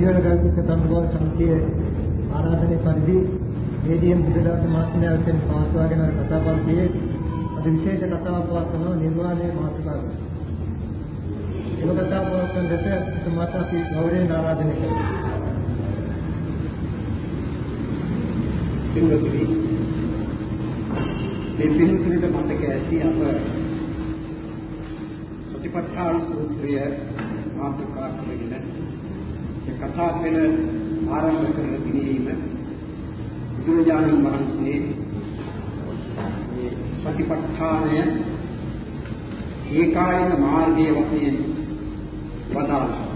පිළිවෙල ගල්කිස්ස සම්බෝධ සමිතියේ ආරාධනය පරිදි වේදියෙන් බුදුදාස මහත්මයා විසින් පවත්වාගෙන යන කතා පන්තියේ අද විශේෂ කතාවක් පවත්වන නිර්වාණය මාතෘකාව. එම කතා පවත්වන දෙස මාතා ශ්‍රී ගෞරවයෙන් ආරාධනය කරනවා. පින්වතුනි මේ පින්තුනට මතක ඇති අප සතිපට්ඨාන සූත්‍රය මාතෘකා කරගෙන ඒ කතා වෙන ආරම්භ කරන දිනේම බුදුරජාණන් වහන්සේ මේ සතිපට්ඨානය ඒකායන මාර්ගයේ වශයෙන් වදාළා.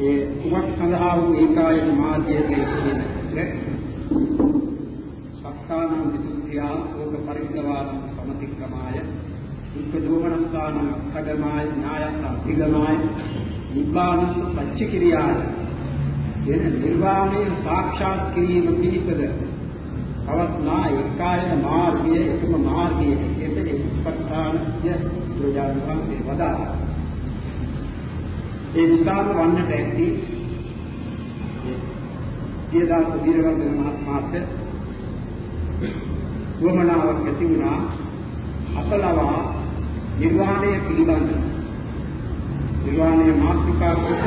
ඒ කුමක් සඳහා වූ ඒකායන මාර්ගයේ කියන්නේ සක්කානම් විසුද්ධියා ලෝක පරිද්දවාන සමතික්‍රමාය දුක්ඛ දෝමනස්ථාන අක්ඛගමාය ඥායස්ස අධිගමාය නිබ්බානස්ස සච්චිකිරියාය එන නිර්වාණය සාක්ෂාත් කිරීම පිණිසද පවත්නා ඒකායන මාර්ගයේ එකම මාර්ගයේ එතේ උපස්ථානය ප්‍රජාවන්ගේ වදාළා. ඒ නිසාම වන්නට ඇති සියදාස වීරවර්ධන මහත්මයාට වමනාවක් ඇති වුණා. අපලවා නිර්වාණය පිළිබඳ නිර්වාණය මාතෘකා කොට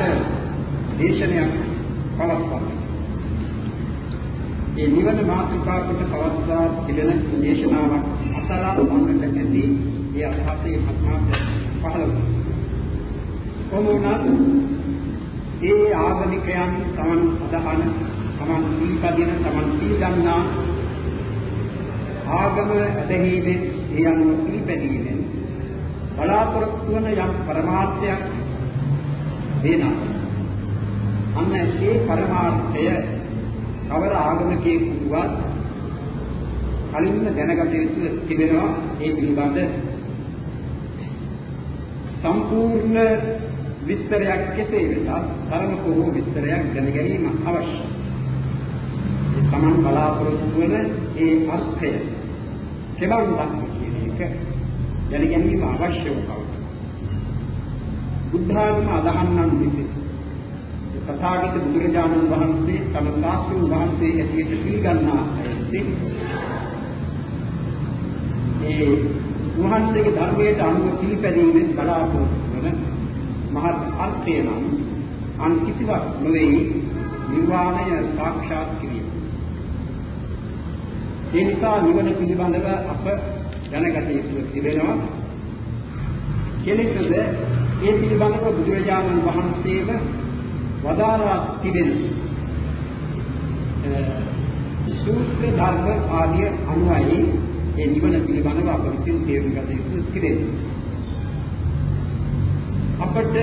දේශනයක් පවත්වනවා. ඒ නිවන මාතෘකා කොට පවත්වා තිබෙන දේශනාවක් අසලා වන්නට ඇති ඒ අර්ථයේ මහත්මයාට පහළ වුණා. කොමුණත් ඒ ආගමිකයන් තමන් අදහන තමන් සීපදින තමන් සී ගන්නා ආගම ඇදහිීමෙන් ඒ අනුව පිළිපැදීමෙන් බලාපොරොත්තු වන යම් පරමාර්ථයක් වෙනවා. අන්න ඒ පරමාර්ථය කවර ආගමකේ වුවත් කලින්ම දැනගත යුතු තිබෙනවා ඒ පිළිබඳ සම්පූර්ණ විස්තරයක් කෙසේ වෙතත් තරම කෝහ විස්තරයක් දැන ගැනීම අවශ්‍යයි. තමන් බලාපොරොත්තු වන ඒ අර්ථය කෙබඳක් කියන එක දැන ගැනීම අවශ්‍ය වුණා. බුද්ධාගම අදහන්නම් විසින් තථාගත බුදුරජාණන් වහන්සේ තම ශාස්ත්‍රඥ වහන්සේ ඇටියට පිළිගන්නා ඇත්තේ ඒ වහන්සේගේ ධර්මයට අනුව පිළිපැදීමෙන් බලාපොරොත්තු වන මහත් අර්ථය නම් අන් කිසිවක් නොවේ නිර්වාණය සාක්ෂාත් කිරීම. ඒ නිසා නිවන පිළිබඳව අප දැනගත යුතු තිබෙනවා. කෙනෙකුද ඒ පිළිබඳව බුදුරජාණන් වහන්සේම වදාරා තිබෙන සූත්‍ර ධර්ම ආදී අනුවයි ඒ නිවන පිළිබඳව අප විසින් තේරුම් ගත යුතු තිබෙනවා. අපට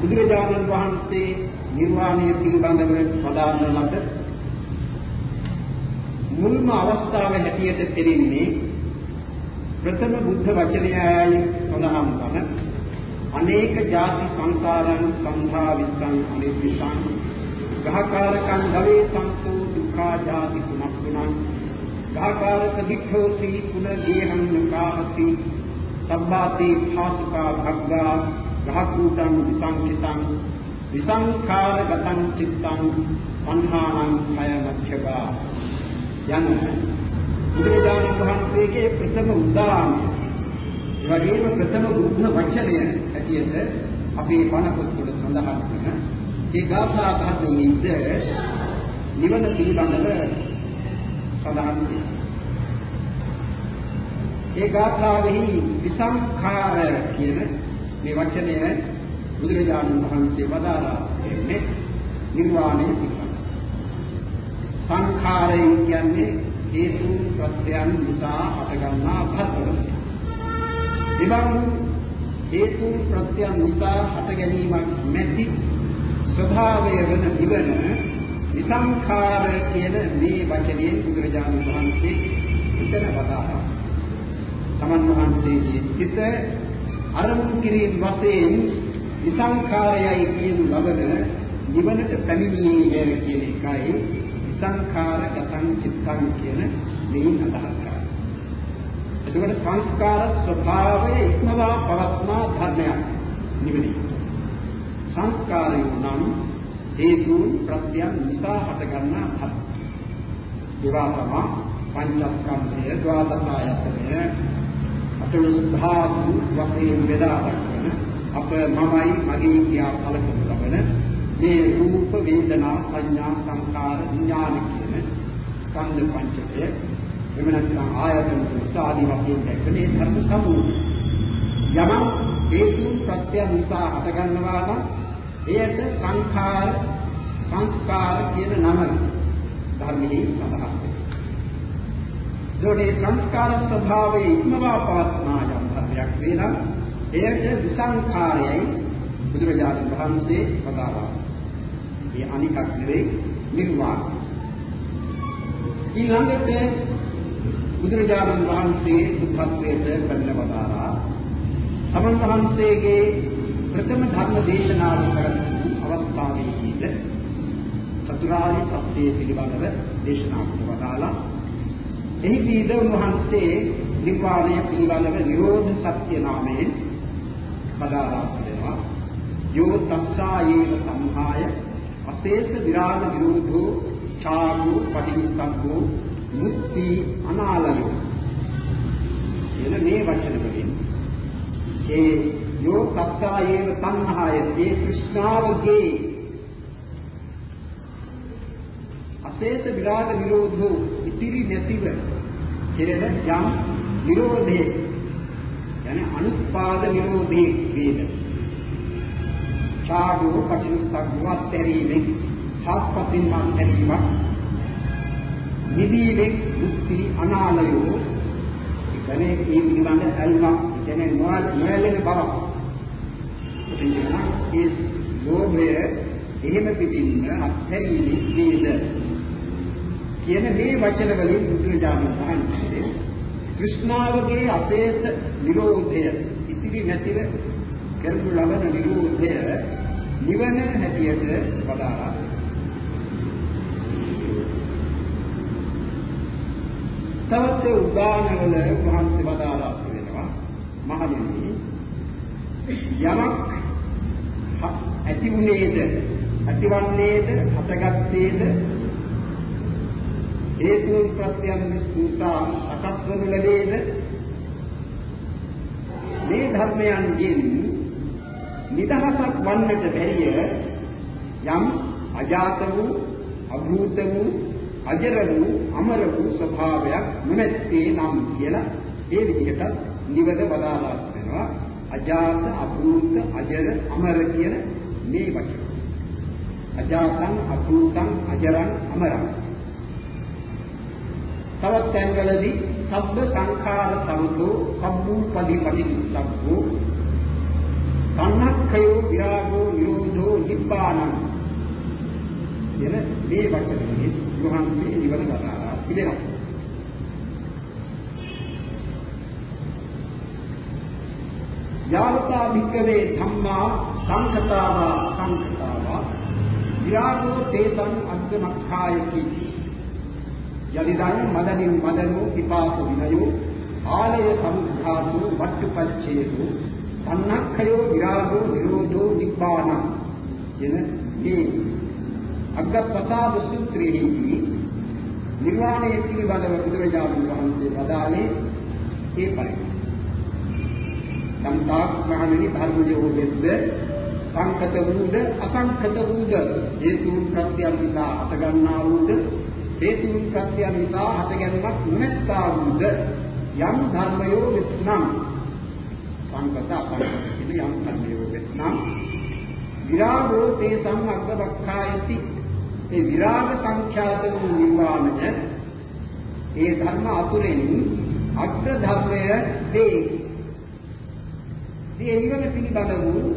බුදුරජාණන් වහන්සේ නිර්වාණය පිළිබඳව වදාරන ලද මුල්ම අවස්ථාව හැටියට තෙරෙන්නේ ප්‍රථම බුද්ධ වචනයයි සඳහන් වන අනේක ಜಾති සංසාරං සංධා විස්සං අනිත්‍යං ගහකාරකං ධවේ සම්පූ දුක්ඛා ಜಾති කුණක්ුණං ගහකාරක දික්ඛෝසි කුණ ගේහං නකාහති සබ්බාති භාසුකා භග්ගා ගහකූටං විසංකිතං විසංඛාරගතං චිත්තං සංහානං භය මච්ඡගා යන බුදුරජාණන් වහන්සේගේ ප්‍රථම උදාහරණය වගේම ප්‍රථම බුද්ධ වචනය ඇටියට අපේ බණ පොත්වල සඳහන් වෙන ඒ ගාථා ධර්මයේද නිවන පිළිබඳව සඳහන් වෙනවා. ඒ ගාථාවෙහි විසංඛාර කියන මේ වචනය බුදුරජාණන් වහන්සේ වදාරා දෙන්නේ නිර්වාණය පිළිබඳ. සංඛාරය කියන්නේ හේතු ප්‍රත්‍යයන් නිසා හටගන්නා භද්‍රය. එවන් හේතු ප්‍රත්‍යයන් නිසා හට ගැනීමක් නැති ස්වභාවය වන නිවන විසංඛාර කියන මේ වචනයෙන් බුදුරජාණන් වහන්සේ උත්තර වදාළා. තමන් වහන්සේගේ සිත අරමුණු කිරීම වශයෙන් විසංඛාරයයි කියනු ලබන නිවනට පැමිණීමේ කියන එකයි විසංඛාරගතං චිත්තං කියන මෙයින් අදහස් කරන්නේ. එතකොට සංස්කාර ස්වභාවය ඉක්මවා පවත්නා ධර්මයක් නිවනයි. සංස්කාරය නම් හේතු ප්‍රත්‍යයන් නිසා හටගන්නා ධර්ම. ඒවා තමයි පංචස්කන්ධය, ද්වාදසායතනය, අටලොස්ධාතු වශයෙන් බෙදා දක්වන අප මමයි මගේ කියා කලකන ලබන මේ රූප වේදනා සංඥා සංකාර විඥාන කියන ස්කන්ධ පංචකය එම නැත්නම් ආයතන උසාදී වශයෙන් දැක්කේ ධර්ම සමූහය. යමක් හේතු ප්‍රත්‍ය නිසා හටගන්නවා නම් එයට සංඛාර සංස්කාර කියන නම ධර්මයේ සඳහන් වෙනවා. ඒකේ සංස්කාර ස්වභාවයේ ඉක්මවා පවත්නා යම් ධර්මයක් වෙනම් එයට විසංඛාරයයි බුදුරජාණන් වහන්සේ වදාළා. මේ අනිකක් නෙවෙයි නිර්වාණ. ඊළඟට බුදුරජාණන් වහන්සේ සුත්පත්වයට පෙන්නවදාලා සමන් වහන්සේගේ ප්‍රථම ධර්ම දේශනාව කරන අවස්ථාවේදී චතුරාර්ය සත්‍ය පිළිබඳව දේශනා කරවදාලා. එහිදීද උන්වහන්සේ නිර්වාණය පිළිබඳව නිරෝධ සත්‍ය නාමයෙන් පදාරා දෙනවා යෝ තස්සායේව සම්හාය අශේෂ විරාග විරෝධෝ චාරු පටිච්චසමුප්පාදෝ මුක්ති අනාලයෝ එන මේ වචන වලින් ඒ යෝ තස්සායේව තණ්හාය ඒ කෘෂ්ණාවගේ අශේෂ විරාග විරෝධෝ ඉතිරි නැතිව කෙරෙන යම් විරෝධයේ යන්නේ අනුත්පාද විරෝධී වේද. චාගෝ පටිච්චසමුප්පාදවත් තැරීමෙන් සාස්පතින් මන් තැරීමක් නිදීමේ මුක්ති අනාලයෝ. කියන්නේ ඒ පිළිබඳ ඇල්මක් කියන්නේ නොයල් නොයලෙන බවක් ඒ ලෝභය එහෙම පිටින්න අත්හැරීමේ වේද? කියන මේ වචන වලින් බුදුරජාණන් වහන්සේ કૃષ્ණාවගේ අපේත නිරෝධය ඉතිරි නැතිව කරනු ලබන නිරෝධය නිවන හැටියට වදාරා තවත් උදාහරණවල වහන්සේ වදාරා වෙනවා. මහණෙනි යමක් ඇති වුණේද? ඇතිවන්නේද? හටගත්තේද? හේතුන් ප්‍රත්‍යයන් නිසා අකස් වනු ලැබේද? මේ ධර්මයන්ගෙන් නිදහසක් වන්නට බැරිය යම් අජාත වූ අභූත වූ අජර වූ අමර වූ ස්වභාවයක් නොමැත්තේ නම් කියලා ඒ විදිහට නිවද බදාලා වෙනවා අජාත අභූත අජර අමර කියන මේ වචන. අජාතං අභූතං අජරං අමරං. තවත් තැන්වලදී සබ්බ සංඛාර සමුදෝ සම්මූපදි පටිච්චසමුප්පෝ සංහක්ඛයෝ විරාගෝ නිරෝධෝ නිබ්බානං කියන මේ වචනේ වහන්සේ නිවන වදාරා පිළිගන්නවා. යාවතා භික්කවේ ධම්මා සංඛතාවා සංඛතාවා විරාගෝ තේතං අග්ගමක්ඛායති යදිදං මදනින් මදනෝ පිපාසු විනයෝ ආලය සමුද්ධාතු වට්ටපච්ඡේතු සන්නක්ඛයෝ විරාගෝ නිරෝධෝ නිබ්බානං කියන මේ අග්ගප්පතාව සූත්‍රයේදී නිර්වාණය පිළිබඳව බුදුරජාණන් වහන්සේ වදාළේ ඒ පරිදි. සම්තාක් මහණෙනි ධර්මයෝ වෙද්ද සංකත වූද අසංකත වූද? හේතුන් ප්‍රත්‍යයන් නිසා අතගන්නා වූද? හේතුන් ප්‍රත්‍යයන් නිසා හටගැන්මක් නොමැත්තා වූද? යම් ධර්මයෝ වෙත්නම් සංකත අසංකත කියන යම් ධර්මයෝ වෙත්නම් විරාගෝ තේ සම්අග්ගවක්ඛායති මේ විරාග සංඛ්‍යාත වූ නිර්වාණය ඒ ධර්ම අතුරෙන් අග්‍ර ධර්මය වේ. මේ නිවන පිළිබඳ වූ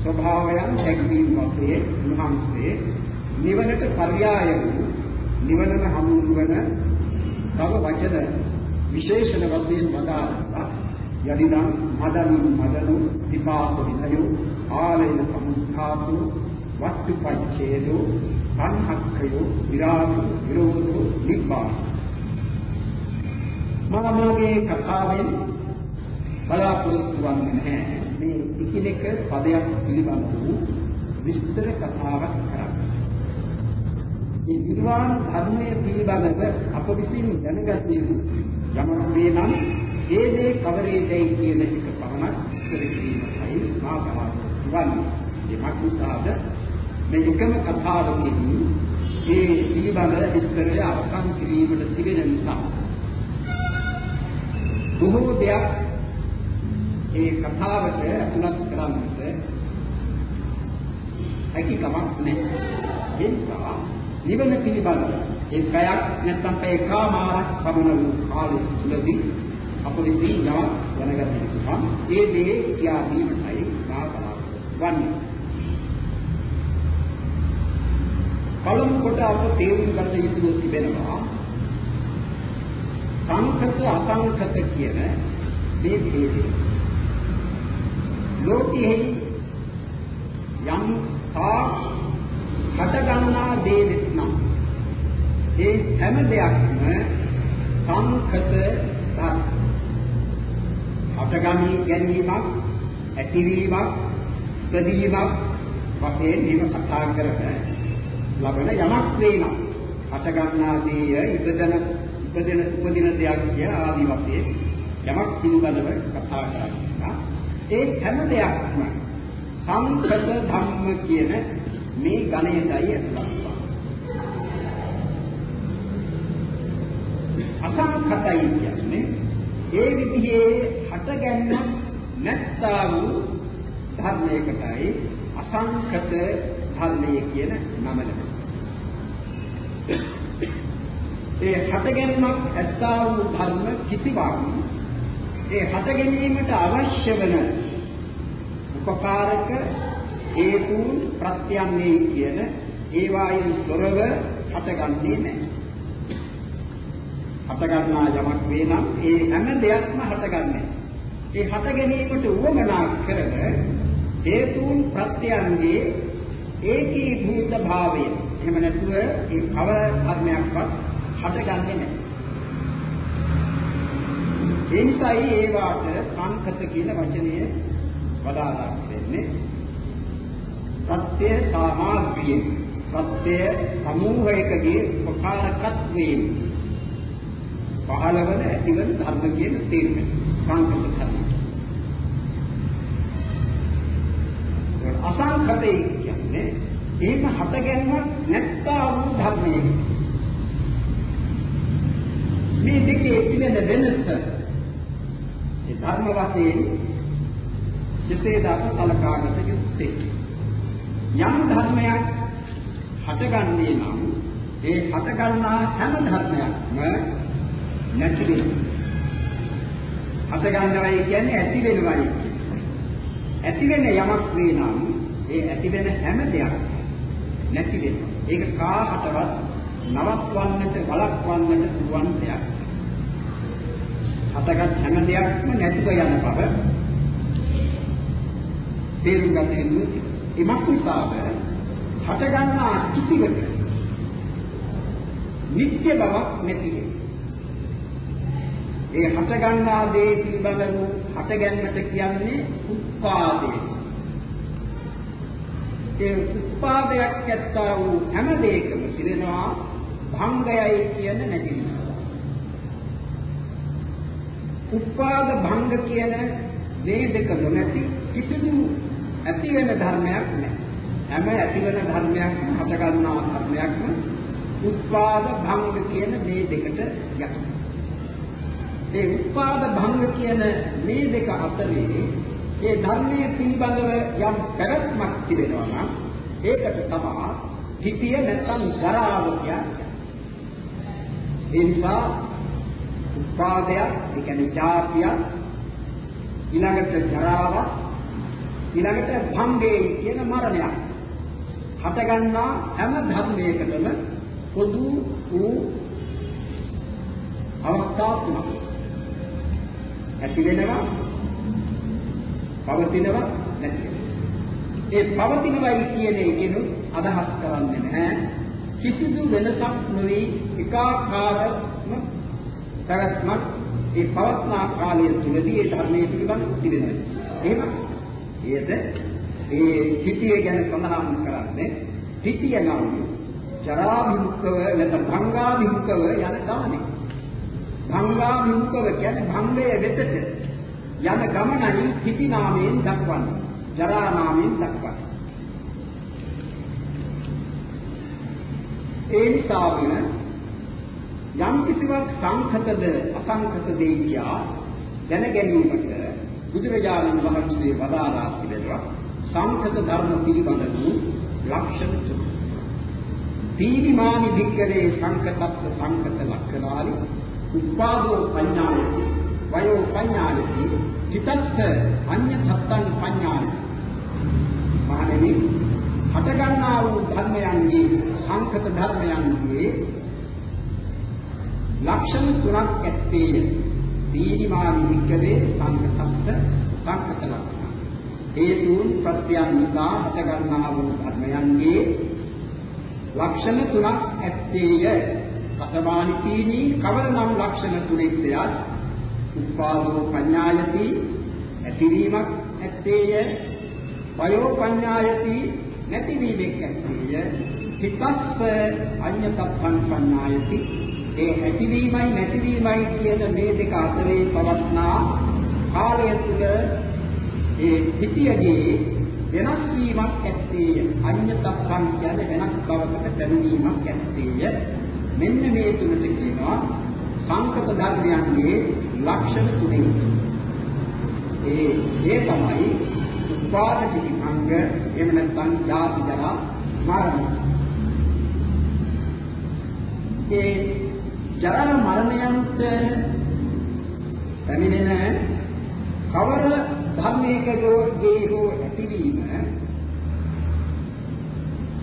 ස්වභාවයන් දැක්වීම වශයෙන් මහන්සේ නිවනට පర్యాయ වූ නිවනම හමුවන තව වචන විශේෂණ වශයෙන් වදාළා යදිදං මදනු මදනු විපාක විනයෝ ආලේන සමුත්ථාතු වස්තුපච්ඡේදෝ සංහක්ඛයෝ විරාගෝ විරෝධෝ නිබ්බාන මම මාගේ කතාවෙන් බලාපොරොත්තු වන්නේ නැහැ මේ එකිනෙක පදයක් පිළිබඳ වූ විස්තර කතාවක් කරන්නේ. මේ නිර්වාණ ධර්මයේ පිළිබඳව අප විසින් දැනගත යුතු යමක් වේ නම් ඒ දේ කවරේදයි කියන එක පමණක් ඉස්සර කිරීමයි මා බලාපොරොත්තු වන්නේ. ඒ මක්නිසාද මේ එකම කතාවකදී ඒ පිළිබඳ විස්තරය අවසන් කිරීමට තිබෙන නිසා බොහෝ දෙයක් ඒ කතාවට ඇතුළත් කරන්නට හැකියාවක් නැහැ. ඒ නිසා නිවන පිළිබඳ ඒ පැයක් නැත්නම් පැය කාමාරක් පමණ වූ කාලය තුළදී අප විසින් යමක් දැනගත යුතුමා. ඒ දේ කියා දීමටයි මා බලාපොරොත්තු වන්නේ. පළමු කොට අප තේරුම් ගත යුතු තිබෙනවා සංකත අසංකත කියන මේ භේදය. ලෝකයේ යම් තා හට ගන්නා දේ වෙත්නම් ඒ හැම දෙයක්ම සංකත ධර්ම. හටගනී ගැනීමක් ඇතිවීමක් ප්‍රදීමක් වශයෙන් මේක කතා කරගෙන ලබන යමක් වේනම් හට ගන්නා දේය ඉපදෙන ඉපදෙන උපදින දෙයක් කිය ආදි වශයෙන් යමක් පිළිබඳව කතා කරනවා. ඒ හැම දෙයක්ම සංකත ධම්ම කියන මේ ගණයටයි ඇතුළත් අසංකතයි කියන්නේ ඒ විදිහේ හටගන්න නැත්තා වූ ධර්මයකටයි අසංකත ධර්මය කියන නම ලැබෙනවා. ඒ හටගැන්මක් ඇත්තා වූ ධර්ම කිසිවක් ඒ හට ගැනීමට අවශ්‍ය වන උපකාරක හේතු ප්‍රත්‍යයන්ේ කියන ඒවායින් තොරව හටගන්නේ නැහැ. හටගන්නා යමක් වේ නම් ඒ හැම දෙයක්ම හටගන්නේ. ඒ හට ගැනීමට උවමනා කරන හේතුන් ප්‍රත්‍යයන්ගේ ඒකී භූත භාවය. එහෙම නැතුව ඒ කවර ධර්මයක්වත් හටගන්නේ නැහැ. ඒ නිසායි ඒ වාට සංකත කියන වචනය වදාරා දෙන්නේ. සත්‍ය සාමාග්‍රිය සත්‍ය සමූහයකගේ උපකාරකත්වයෙන් පහළවන ඇතිවන ධර්ම කියන තේරුම සංකත ධර්ම. අසංකතයි කියන්නේ ඒක හටගැන්මක් නැත්තා වූ ධර්මයක. මේ දෙකේ තිබෙන වෙනස ඒ ධර්ම වශයෙන් කෙසේද අප සලකාගත යුත්තේ? යම් ධර්මයක් හටගන්නේ නම් ඒ හටගන්නා හැම ධර්මයක්ම නැති වෙනවා. හටගන්නවයි කියන්නේ ඇති වෙනවයි. ඇති වෙන යමක් වේ නම් ඒ ඇති වෙන හැම දෙයක් නැති වෙනවා. ඒක කාහටවත් නවත්වන්නට වළක්වන්නට පුළුවන් දෙයක්. හටගත් හැම දෙයක්ම නැතිව යන බව තේරුම් ගත යුතුයි. එමත් නිසාව හටගන්නා කිසිවක නිත්‍ය බවක් නැති ඒ හටගන්නා දේ පිළිබඳ වූ හටගැන්මට කියන්නේ උත්පාදය. ඒ උත්පාදයක් ඇත්තා වූ හැම දෙයකම පිළිනවා භංගයයි කියන නැතිනවා. උත්පාද භංග කියන මේ දෙක නොමැති කිසිදු ඇති වෙන ධර්මයක් නැහැ. හැම ඇති වෙන ධර්මයක්ම හටගන්නා ධර්මයක්ම උත්පාද භංග කියන මේ දෙකට යටත්. ඒ උත්පාද භංග කියන මේ දෙක අතරේ ඒ ධර්මයේ පිළිබඳව යම් පැවැත්මක් තිබෙනවා නම් ඒකට තමයි හිතිය නැත්නම් ජරාව කියන්නේ. ඒ නිසා උපාදය ඒ කියන්නේ ජාතිය ඊළඟට ජරාව ඊළඟට භංගේ කියන මරණය හටගන්නා හැම ධර්මයකටම පොදු වූ අවස්ථා තුනක් ඇති වෙනවා. පවතිනවා නැති. ඒ පවතිනවයි කියන එකෙනු අදහස් කරන්නේ නැහැ. කිසිදු වෙනසක් නොවේ එකාකාරම පැවැත්මක් ඒ පවත්නා කාලය තුළදී ඒ ධර්මයේ පිළිබඳ තිබෙනවා එහෙම? ඒද ඒ තිතිය ගැන සඳහන් කරන්නේ තිතිය නම් ජරාභිමුඛව නැත්නම් භංගාභිමුඛව යන ගමනේ. භංගාභිමුඛව කියන්නේ භංගයේ වෙතට. යන ගමනයි තිති නාමයෙන් දක්වන්නේ. ජරා නාමයෙන් දක්වන්නේ. ඒ නිසාම යම් කිසිවක් සංඛතද අසංඛත දෙය කියා දැන ගැනීමට බුදුරජාණන් වහන්සේ වදාළා පිළිවෙලක් සංඛත ධර්ම පිළිබඳ වූ ලක්ෂණ තුන. තීනිමානි වික්කරේ සංකතත්ත සංකත ලක්ෂණාලි උපාදෝ පඤ්ඤායති වයෝ පඤ්ඤායති චිතත්ත අඤ්ඤ සත්තං පඤ්ඤායති මහණෙනි හටගන්නා වූ ධර්මයන්ගේ සංකත ධර්මයන්ගේ ලක්ෂණ තුනක් ඇත්තේය. තීනිමානි වික්කරේ සංකතත්ත සංකත ලක්ෂණ. හේතුන් ප්‍රත්‍යයන් නිසා හටගන්නා වූ ධර්මයන්ගේ ලක්ෂණ තුනක් ඇත්තේය. කතමානි තීනි කවරනම් ලක්ෂණ තුනෙක්දයක් උපාදෝ පඤ්ඤායති ඇතිවීමක් ඇත්තේය. වයෝ පඤ්ඤායති නැතිවීමක් ඇත්තේය. හිතස්ස අඤ්ඤතත්ථං පඤ්ඤායති ඒ ඇතිවීමයි නැතිවීමයි කියන මේ දෙක අතරේ පවත්නා කාලය තුළ ඒ හිතියගේ වෙනස් වීමක් ඇත්තේය අඤ්ඤතත්සං කියන්නේ වෙනස් බවකට පැමිණීමක් ඇත්තේය මෙන්න මේ තුනට කියනවා සංකත ධර්මයන්ගේ ලක්ෂණ තුනෙන් ඒ ඒ තමයි උපාදිත අංග එහෙම නැත්නම් ජාති ජරා මරණ. ඒ ජරා මරණයන්ට පැමිණෙන කවර ධර්මයකගේ හෝ ඇතිවීම?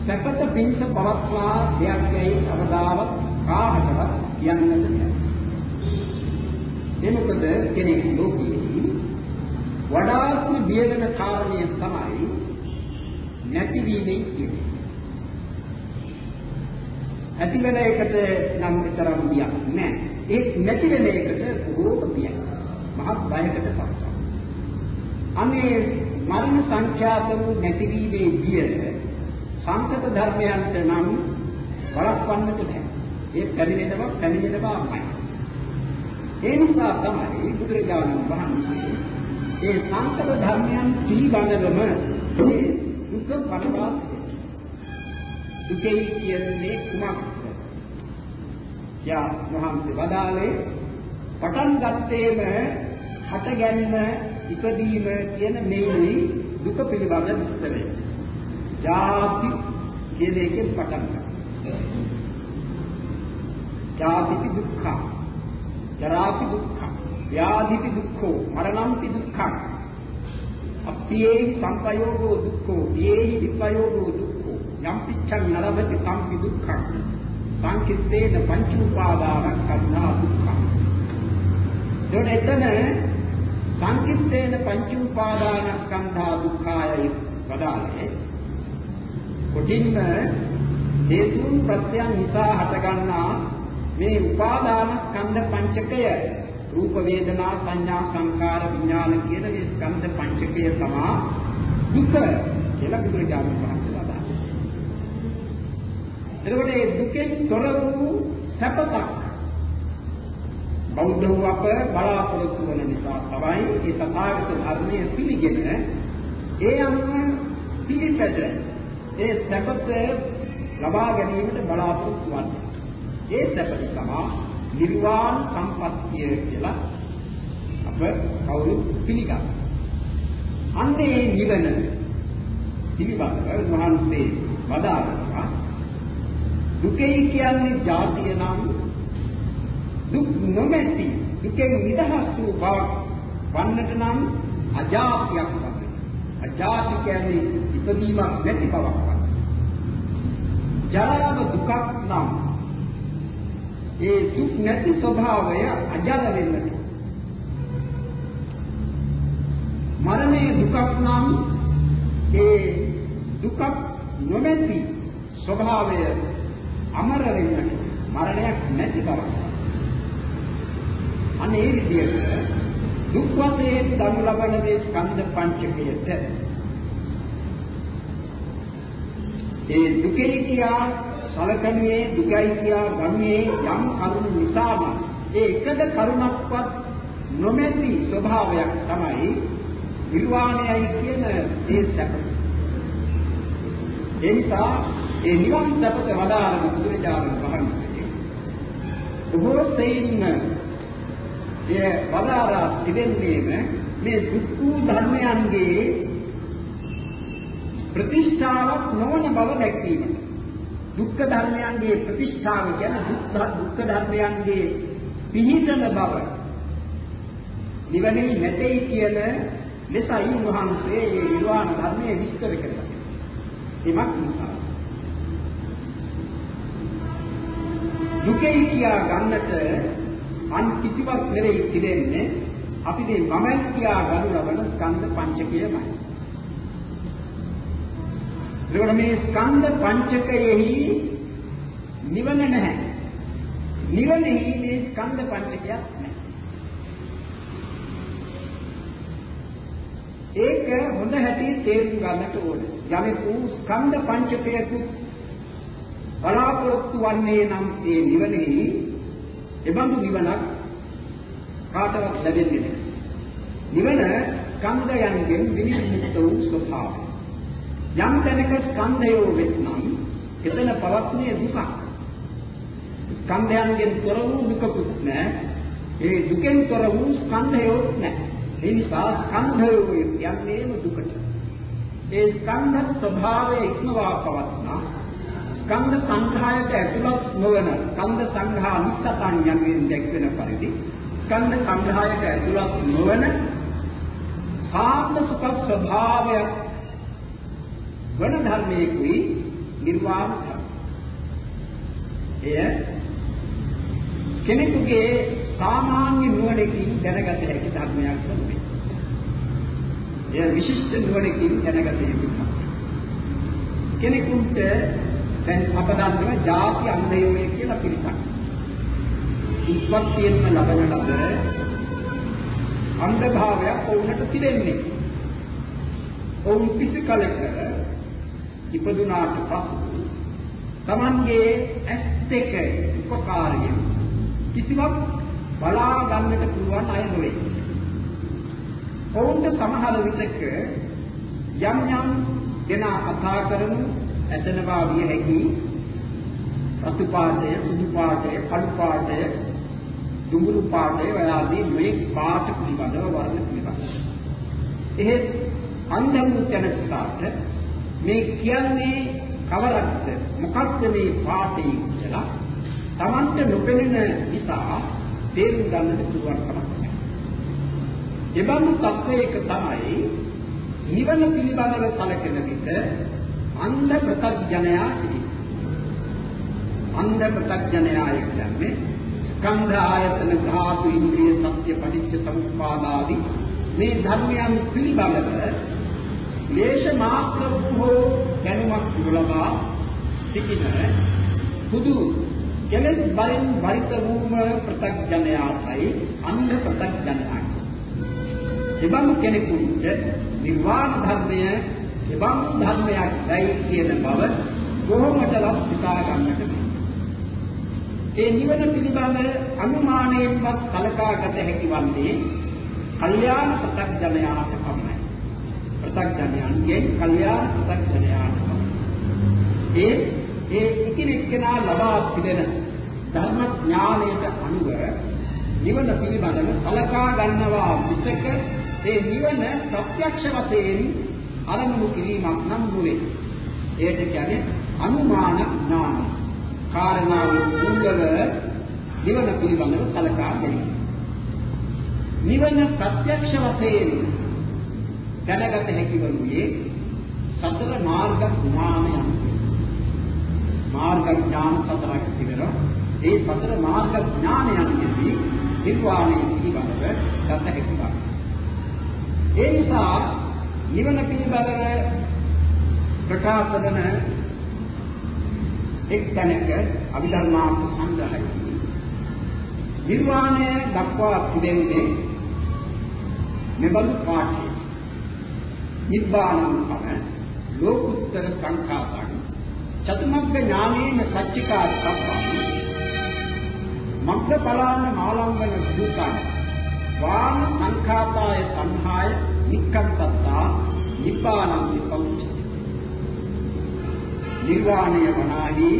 සැපත පිංස පවත්වා දෙයක් යයි අවදාවක් කාහටවත් කියන්නට බැහැ. එනකොට කෙනෙක් ලෝකයේ වඩාත්ම බිය වෙන කාරණය තමයි නැතිවීමේ කියන්නේ. ඇති වෙන එකට නම් විතරක් බියක් නෑ. ඒ නැති වෙන එකට බොහෝ බියක්. මහත් බයකට පත් අනේ මරණ සංඛ්‍යාත වූ නැතිවීමේ බිය සංකත ධර්මයන්ට නම් වළක්වන්නට බෑ. ඒ පැමිණෙනවා පැමිණෙනවාමයි. ඒ නිසා තමයි බුදුරජාණන් වහන්සේ ඒ සංකත ධර්මයන් පිළිබඳවම මේ දුක පරවා දුකේ කියන්නේ කුමක්ද? යා වහන්සේ වදාළේ පටන් ගත්තේම හට ගැනීම ඉපදීම කියන මේ දුක පිළිබඳ විස්තරය. ජාති කියන එකෙන් පටන් ගන්නවා. ජාතිපි දුක්ඛ, ජරාපි දුක්ඛ, ව්‍යාධිපි දුක්ඛෝ, මරණම්පි දුක්ඛ. අප්පියේ සංපයෝගෝ දුක්ඛෝ, යේහි විපයෝගෝ දුක්ඛෝ, යම් පිච්ඡං නරවති සම්පි දුක්ඛ. සංකිට්ඨේන පංච උපාදානං කන්නා දුක්ඛ. එතන සංකිට්ඨේන පංච උපාදානස්කන්ධා දුක්ඛායයි වදාළේ කොටින්ම හේතුන් ප්‍රත්‍යයන් නිසා හටගන්නා මේ උපාදානස්කන්ධ පංචකය රූප වේදනා සංඥා සංකාර විඥාන කියන මේ ස්කන්ධ පංචකය තමයි දුක කියලා බුදුරජාණන් වහන්සේ වදාළා. එතකොට මේ දුකෙන් තොර වූ සැපතක් බෞද්ධ වූ අප බලාපොරොත්තු වන නිසා තමයි මේ තථාගත ධර්මයේ පිළිගෙන ඒ අනුව පිළිපැද ඒ සැපත ලබා ගැනීමට බලාපොරොත්තු වන්නේ. ඒ සැපත තමයි නිර්වාණ සම්පත්තිය කියලා අප කවුරු පිළිගන්නවා. අන්නේ නිවන පිළිබඳව වහන්සේ වදාළා දුකයි කියන්නේ ජාතිය නම් දුක් නොමැති දුකෙන් නිදහස් වූ බව වන්නට නම් අජාතියක් වන්නේ. අජාති කියන්නේ ඉපදීමක් නැති බවක් වන්නේ. ජරාව දුකක් නම් ඒ දුක් නැති ස්වභාවය අජල වෙන්නට. මරණය දුකක් නම් ඒ දුකක් නොමැති ස්වභාවය අමර වෙන්නට. මරණයක් නැති බව. අනේ ඒ විදිහට දුක් වශයෙන් දනු ලබන මේ ස්කන්ධ පංචකයට ඒ දුකේ කියා සලකන්නේ දුකයි කියා ගන්නේ යම් කරුණු නිසාම ඒ එකද කරුණක්වත් නොමැති ස්වභාවයක් තමයි නිර්වාණයයි කියන ඒ සැප. ඒ නිසා ඒ නිවන් සැපත වදාළන බුදුරජාණන් වහන්සේ බොහෝ සෙයින්ම ඒ වදාරා තිබෙන්නේම මේ දුක්ඛ ධර්මයන්ගේ ප්‍රතිෂ්ඨාවක් නොවන බව දැක්වීමයි. දුක්ඛ ධර්මයන්ගේ ප්‍රතිෂ්ඨාව කියන දුක්ඛ ධර්මයන්ගේ පිහිටන බව නිවනේ නැtei කියන ලෙසයි වහන්සේ මේ නිර්වාණ ධර්මයේ විස්තර කරන්නේ. එමත් නිසා දුකේ කියා ගන්නට අන් කිසිවක් නෙරෙයි තිබෙන්නේ අපි මේ මමයි කියා ගනු ලබන ස්කන්ධ පංචකයමයි. එතකොට මේ ස්කන්ධ පංචකයෙහි නිවන නැහැ. නිවනෙහි මේ ස්කන්ධ පංචකයක් නැහැ. ඒක හොඳ හැටි තේරුම් ගන්නට ඕනේ. යමෙකු ස්කන්ධ පංචකයක බලාපොරොත්තු වන්නේ නම් ඒ නිවනෙහි එබඳු නිවනක් කාටවත් ලැබෙන්නේ නැහැ. නිවන ස්කන්ධයන්ගෙන් විනිශ්චිත වූ ස්වභාවය. යම් තැනක ස්කන්ධයෝ වෙත්නම් එතන පවත්නේ දුකක්. ස්කන්ධයන්ගෙන් තොර වූ දුකකුත් නැහැ. ඒ දුකෙන් තොර වූ ස්කන්ධයෝ නැහැ. ඒ නිසා ස්කන්ධයෝ යන්නේම දුකට. ඒ ස්කන්ධ ස්වභාවය ඉක්මවා පවත්නා ස්කන්ධ සංඛායට ඇතුළත් නොවන ස්කන්ධ සංඛා නිස්සතන් යන්නේ දැක්වෙන පරිදි ස්කන්ධ සංඛායට ඇතුළත් නොවන සාන්ත සුඛ ස්වභාවයක් වන ධර්මයේකුයි නිර්වාණ ධර්ම. එය කෙනෙකුගේ සාමාන්‍ය නුවණකින් දැනගත හැකි ධර්මයක් නෙවෙයි. එය විශිෂ්ට නුවණකින් දැනගත යුතු කෙනෙකුට දැන් අප දන්නවා ಜಾති අන්ධයෝය කියලා පිළිසක්. උත්පත්තියෙන්ම ලබන ලද අන්ධභාවයක් වුණට තිබෙන්නේ. ඔවුන් කිසි කලක ඉපදුනාට පසු Tamanගේ ඇස් දෙක උපකාරයෙන් කිසිවක් බලා ගන්නට පුළුවන් අය නොවේ. ඔවුන්ට සමහර විටක යම් යම් දෙනා කතා කරනු ඇතනවා විය හැකි රතු පාටය, සුදු පාටය, කළු පාටය, දුඹුරු පාටය වලාදී මේ පාට පිළිබඳව වර්ණ පිළිබඳව. එහෙත් අන්ධ වූ තැනකට මේ කියන්නේ කවරක්ද මොකක්ද මේ පාඨය කියලා Tamante නොපෙනෙන නිසා තේරුම් ගන්නට පුළුවන් කමක් නැහැ. එබඳු තත්වයක තමයි නිවන පිළිබඳව කලකන විට අන්ධ ප්‍රත්‍යඥයා සිටින්නේ. අන්ධ ප්‍රත්‍යඥයා කියන්නේ ස්කන්ධ ආයතන ධාතු ඉන්ද්‍රිය සත්‍ය පටිච්ච සමුප්පාදාදී මේ ධර්මයන් පිළිබඳව ක්ලේශ මාත්‍ර වූ දැනුමක් ලබා සිටින පුදු කෙලෙස් බලින් වරිත වූම ප්‍රත්‍යඥයායි අන්ධ ප්‍රත්‍යඥයයි. එබඳු කෙනෙකුට නිර්වාණ ධර්මය එබඳු ධර්මයක් දැයි කියන බව කොහොමදවත් හිතා ගන්නට ඒ නිවන පිළිබඳ අනුමානයෙන්වත් කලකාගත හැකි වන්නේ කල්යාණ ප්‍රත්‍යඥයාට පමණයි. ප්‍රත්‍යඥයන්ගෙන් කල්යාණ ප්‍රත්‍යඥයාට ඒ ඒ එකිනෙකනා ලබා තිබෙන ධර්ම ඥානයට අනුව නිවන පිළිබඳව සලකා ගන්නවා විතක ඒ නිවන ප්‍රත්‍යක්ෂ වශයෙන් අරමුණු කිරීමක් නම් නොවේ. ඒකට කියන්නේ අනුමාන ඥාන. කාරණාවේ මුල්ව නිවන පිළිබඳව සලකා ගැනීම. නිවන ප්‍රත්‍යක්ෂ වශයෙන් දැනගත හැකි වනුයේ සතර මාර්ග ඥානයන්. මාර්ග ඥාන සතරක් තිබෙනවා. ඒ සතර මාර්ග ඥානයන්ගෙහි නිර්වාණය පිළිබඳව ගත හැකියි. ඒ නිසා නිවන පිළිබඳව ප්‍රකාශ කරන එක් තැනක අභිධර්මාර්ථ සංග්‍රහයි. නිර්වාණය දක්වා තිබෙන්නේ මෙබඳු පාඨය. නිබ්බානං පම ලෝකුත්තර සංඛාතං චතුමග්ග ඥානේන සච්චිකා සබ්බං මග්ග පලාන මාලංගන දුකං වාන සංඛාතාය සංහාය නික්කම්පත්තා නිපානං නිපෞච්ච නිර්වාණය වනාහි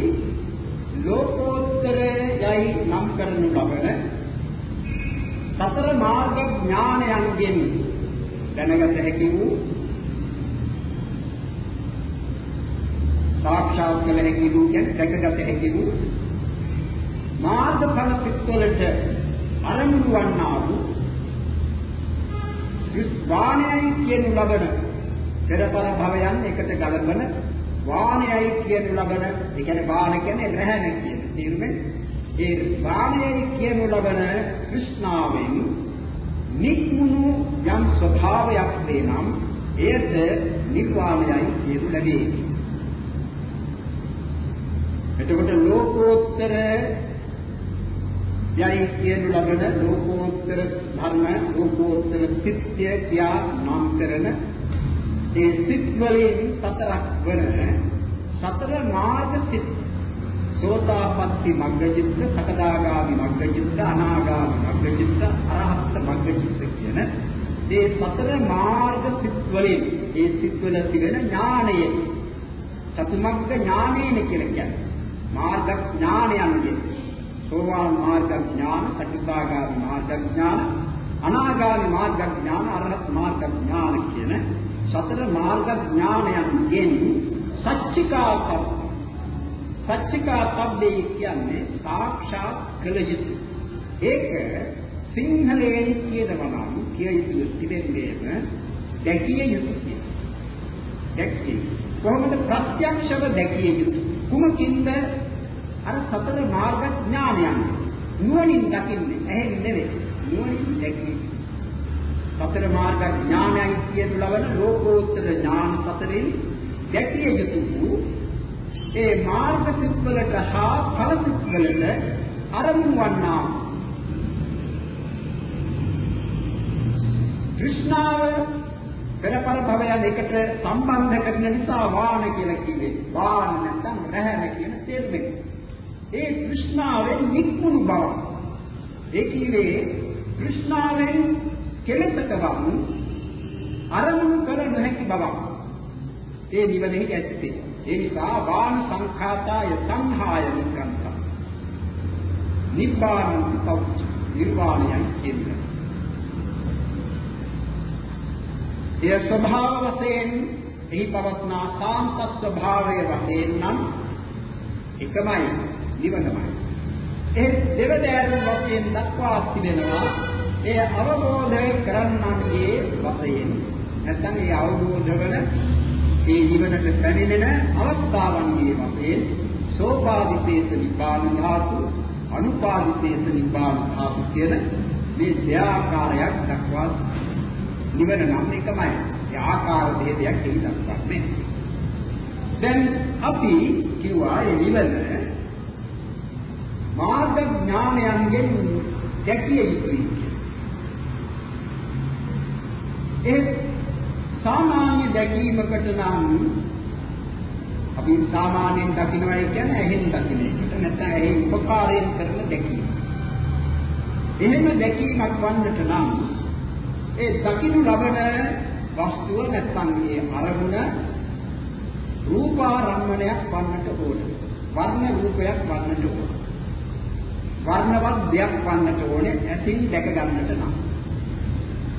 ලෝකෝත්තර යයි නම් කරනු ලබන සතර මාර්ග ඥානයන්ගෙන් දැනගත හැකි වූ සාක්ෂාත් කළ හැකි වූ කියන්නේ දැකගත හැකි වූ මාර්ගඵල පිටවලට අරමුණු වන්නා වූ විස්වාණයයි කියනු ලබන පෙරපර භවයන් එකට ගලපන වාණයයි කියනු ලබන ඒ කියන්නේ වාණ කියන්නේ රැහැන කියන තේරුමෙන් ඒ වාණයයි කියනු ලබන કૃષ્ණාවෙන් නික්මුණු යම් ස්වභාවයක් දෙනම් එයද නිර්වාණයයි කියනු ලැබේ. එතකොට ලෝකෝත්තර යයි කියනු ලබන ලෝකෝත්තර ධර්ම ලෝකෝත්තර සිත්ය කියා නම් කරන ඒ සිත් වලින් සතරක් වන සතර මාර්ග සිත්. සෝතාපට්ටි මග්ගචිත්ත සකදාගාමි මග්ගචිත්ත අනාගාමි මග්ගචිත්ත අරහත් මග්ගචිත්ත කියන මේ සතර මාර්ග සිත් වලින් ඒ සිත් වල තිබෙන ඥානය. චතුමග්ග ඥානේන කියලා කියන්නේ. මාර්ග ඥානයන්ගේ සෝවාන් මාර්ග ඥාන, සකෘදාගාමි මාර්ග ඥාන, අනාගාමි මාර්ග ඥාන, අරහත් මාර්ග ඥාන කියන සතර මාර්ග ඥානයන්ගෙන් සච්චිකාපත් සච්චිකාපද්දේ කියන්නේ සාක්ෂාත් කළ යුතු. ඒක සිංහලයෙන් කියනවා නම් කිය යුතු තිබෙන්නේම දැකිය යුතු කියන. දැක්කේ කොහොමද ප්‍රත්‍යක්ෂව දැකිය යුතු? කුමකින්ද අර සතර මාර්ග ඥානයන් නුවණින් දකින්නේ ඇහෙන් නෙවෙයි නුවණින් දැකීම. සතර මාර්ග ඥානයයි කියන ලබන ලෝකෝත්තර ඥාන සතරෙන් දැකිය යුතු වූ ඒ මාර්ග සිත්වලට හා ඵල සිත්වලට අරමුණු වන්නා કૃષ્ණාව පෙරපර භවයන් එකට සම්බන්ධ කරන නිසා වාන කියලා කිව්වේ. වාන නැත්නම් රැහැන කියන තේරුමෙන්. ඒ তৃෂ්ණාවෙන් නික්මුණු බව. ඒ කියේ তৃෂ්ණාවෙන් කෙලෙසක බව අරමුණු කර නොහැකි බව. ඒ නිවනෙහි ඇත්තේ. ඒ නිසා වාන සංඛාතාය සංහාය නිකන්ත. නිබ්බාන සෞඛ්‍ය නිර්වාණයන් කියන්නේ ඒ ස්වභාව වශයෙන් එහි පවස්නා සාන්ත ස්වභාවය වශයෙන් නම් එකමයි නිවනමයි. ඒ දෙවදෑරුම් වශයෙන් දක්වා තිබෙනවා ඒ අවබෝධ කරන්නන්ගේ වශයෙන් නැත්නම් ඒ අවබෝධ වන ඒ නිවනට පැමිණෙන අවස්ථාවන්ගේ වශයෙන් සෝපාදිතේස නිපාන ධාතු අනුපාදිතේස නිපාන ධාතු කියන මේ දෙආකාරයක් දක්වා නිවන නම් එකමයි. ඒ ආකාර දෙකක් එහි දක්වන්නේ. දැන් අපි කිව්වා ඒ නිවන මාර්ග ඥානයන්ගෙන් දැකිය යුතුයි. ඒ සාමාන්‍ය දැකීමකට නම් අපි සාමාන්‍යයෙන් දකින්නයි කියන්නේ ඇහෙන් දකින්න එකට නැත්නම් ඇහි උපකාරයෙන් කරන දැකීම. එහෙම දැකීමක් වන්නට නම් ඒ දකින්න ලබන වස්තුව නැත්නම් ඒ අරමුණ රූපාරම්මණයක් වන්නට ඕන. වර්ණ රූපයක් වන්නට ඕන. වර්ණවත් දෙයක් වන්නට ඕනේ ඇසින් දැක ගන්නට නම්.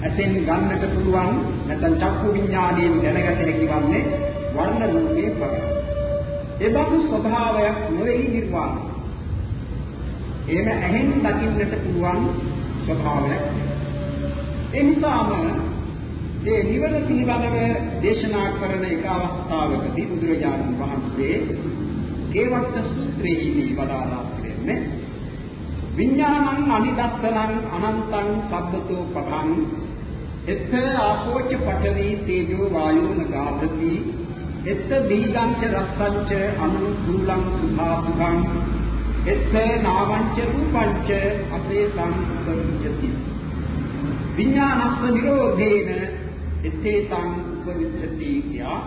ඇසෙන් ගන්නට පුළුවන් නැත්නම් චක්කු විඥාණයෙන් දැනගත හැකි වන්නේ වර්ණ රූපේ පමණයි. ඒ බඳු ස්වභාවයක් නෙවෙයි නිර්වාණය. එහෙම ඇහෙන් දකින්නට පුළුවන් ස්වභාවයක්. ඒ නිසාම මේ නිවන පිළිබඳව දේශනා කරන එක අවස්ථාවකදී බුදුරජාණන් වහන්සේ කේවත්ත සූත්‍රයේදී වදාළා කියන්නේ විඥානං අනිදස්සනං අනන්තං සබ්බතෝ පදං එත්ත ආපෝච පඨවි තේජෝ වායෝ නගාධති එත්ත දීගං ච රස්සං ච අනුකූලං සුභාසුභං එත්ත නාමං ච රූපං ච අපේසං උපවිජ්ජති විඥානස්ස නිරෝධේන එත්තේතං උපවිජ්ජති කියා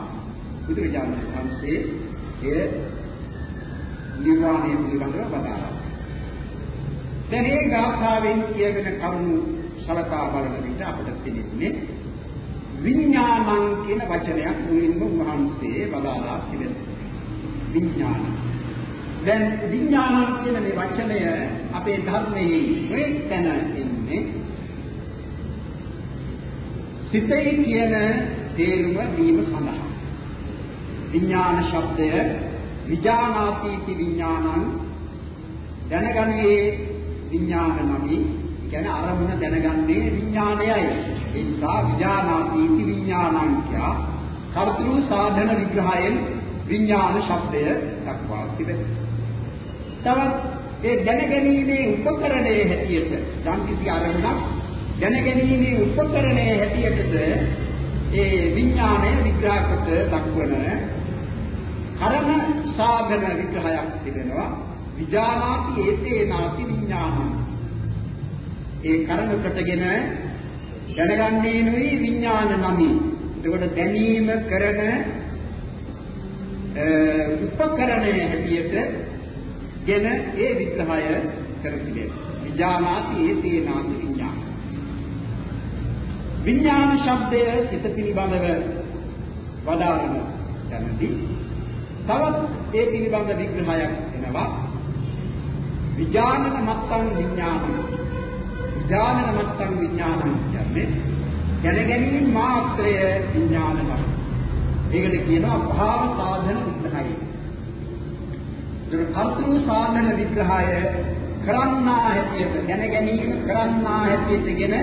බුදුරජාණන් වහන්සේ එය නිර්වාණය පිළිබඳව වදාළා. දැන් මේ ගාථාවෙන් කියවෙන කරුණු සලකා බලන විට අපට තේරෙන්නේ විඥානං කියන වචනයක් මුලින්ම උන්වහන්සේ වදාළා තිබෙනවා. විඥාන. දැන් විඥානං කියන මේ වචනය අපේ ධර්මයේ මේ තැන ඉන්නේ හිතේ කියන තේරුම දීම සඳහා. විඥාන ශබ්දය විජානාති විඥානං දැනගන්නේ විඥානමයි කියන්නේ අරමුණ දැනගන්නේ විඥානයයි. ඒ නිසා විජානාති විඥානං කියා කර්තෘ සාධන විග්‍රහයෙන් විඥාන ශබ්දය දක්වා තිබේ. තවත් ඒ දැනගැනීමේ උපකරණයේ හැටියට යම් කිසි අරමුණක් දැනගැනීමේ උපකරණයේ හැටියටද ඒ විඥානය විග්‍රහ කොට දක්වන කරන සාධන විග්‍රහයක් තිබෙනවා. විජානාති ඒතේ නාති විඥානං. ඒ කරන කොටගෙන දැනගන්නේ නුයි විඥාන නමි. එතකොට දැනීම කරන උපකරණයේ හැටියට ගෙන ඒ විග්‍රහය කර තිබෙනවා විජානාති ඒතේ නාති විඥාන. විඥාන શબ્දය සිත පිළිබඳව වදාරන තැනදී තවත් ඒ පිළිබඳ විග්‍රහයක් එනවා. විඥානන මත්තං විඥානං. විඥානන මත්තං විඥානං කියන්නේ දැනගැනීම මාත්‍රය විඥානම ඒකට කියනවා භාව සාධන විග්‍රහය. ඒක කර්තෘ සාධන විග්‍රහය කරන්නා හැටියට දැනගැනීම කරන්නා හැටියටගෙන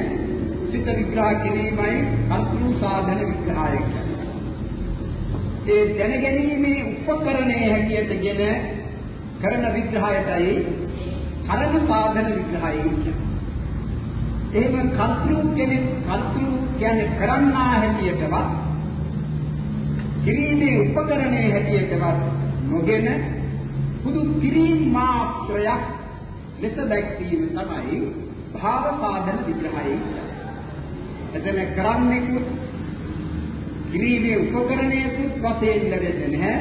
සිත විග්‍රහ කිරීමයි කර්තෘ සාධන විග්‍රහය කියන්නේ ඒ දැනගැනීමේ උපකරණයේ හැටියටගෙන කරන විග්‍රහයටයි කරන සාධන විග්‍රහය කියන්නේ. එහෙම කර්තෘ කෙනෙක් කර්තෘ කියන්නේ කරන්නා හැටියටවත් කිරීමේ උපකරණයේ හැටියටවත් නොගෙන පුදු කිරීම මාත්‍රයක් ලෙස දැක්වීම තමයි භාව සාධන විග්‍රහය. එතන කරන්නේ කිරීමේ උපකරණයකුත් වශයෙන් ලැබෙන්නේ නැහැ.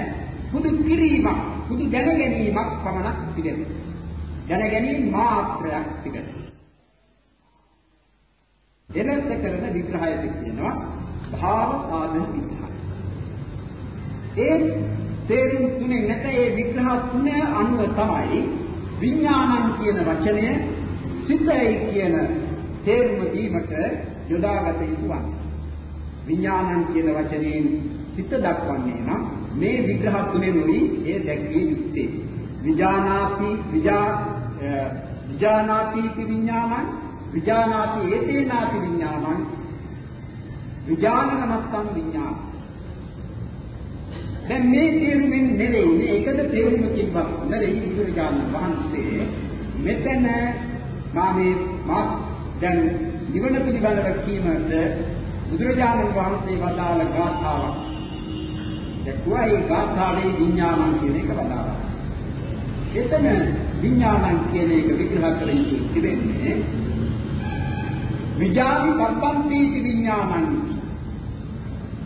පුදු කිරීමක්, පුදු දැනගැනීමක් පමණක් තිබෙනවා. දැනගැනීම මාත්‍රයක් තිබෙනවා. එලෙස කරන විග්‍රහයද කියනවා භාව සාධන විග්‍රහය. ඒ තේරුම් තුනේ නැත ඒ විග්‍රහ තුන අනුව තමයි විඥානං කියන වචනය සිතයි කියන තේරුම දීමට යොදාගත යුතු වන්නේ. විඥානං කියන වචනයෙන් සිත දක්වන්නේ නම් මේ විග්‍රහ තුනෙනුයි ඒ දැක්විය යුත්තේ. විජානාති විජා විජානාති විඥානං විජානාති ඒතේනාති විඥානං විජානන මත්තං විඥාන දැන් මේ තේරුමින් නෙවෙයි මේ එකද තේරුමකින්වත් නෙවෙයි බුදුරජාණන් වහන්සේ මෙතන මා මේ මා දැන් නිවන පිළිබඳව කීමට බුදුරජාණන් වහන්සේ වදාළ ගාථාවක් දැක්ුවා ඒ ගාථාවේ විඥානං කියන එක වදාළා. එතන විඥානං කියන එක විග්‍රහ කරගෙන තිබෙන්නේ විජානි සම්බන්ති විඥානං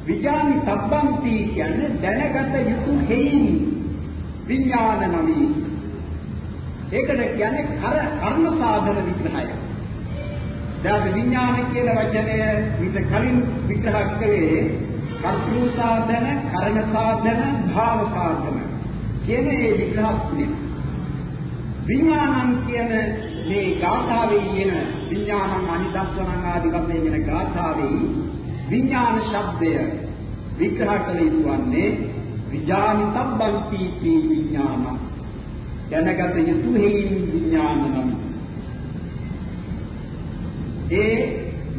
විජානි සම්බන්ති කියන්නේ දැනගත යුතු හේයින් විඥාන නමි. ඒකට කියන්නේ කර කර්ම සාධන විග්‍රහය. දැන් විඥාන කියන වචනය විත කලින් විග්‍රහ කළේ කර්තෘ සාධන, කරණ සාධන, භාව සාධන කියන මේ විග්‍රහ තුනේ. විඥානං කියන මේ ගාථාවේ කියන විඥානං අනිදස්සනං ආදී වශයෙන් කියන ගාථාවේ විඥාන ශබ්දය විග්‍රහ කළ යුතු වන්නේ විඥානි සම්බන්ති විඥාන දැනගත යුතු හේයින් විඥාන නම් ඒ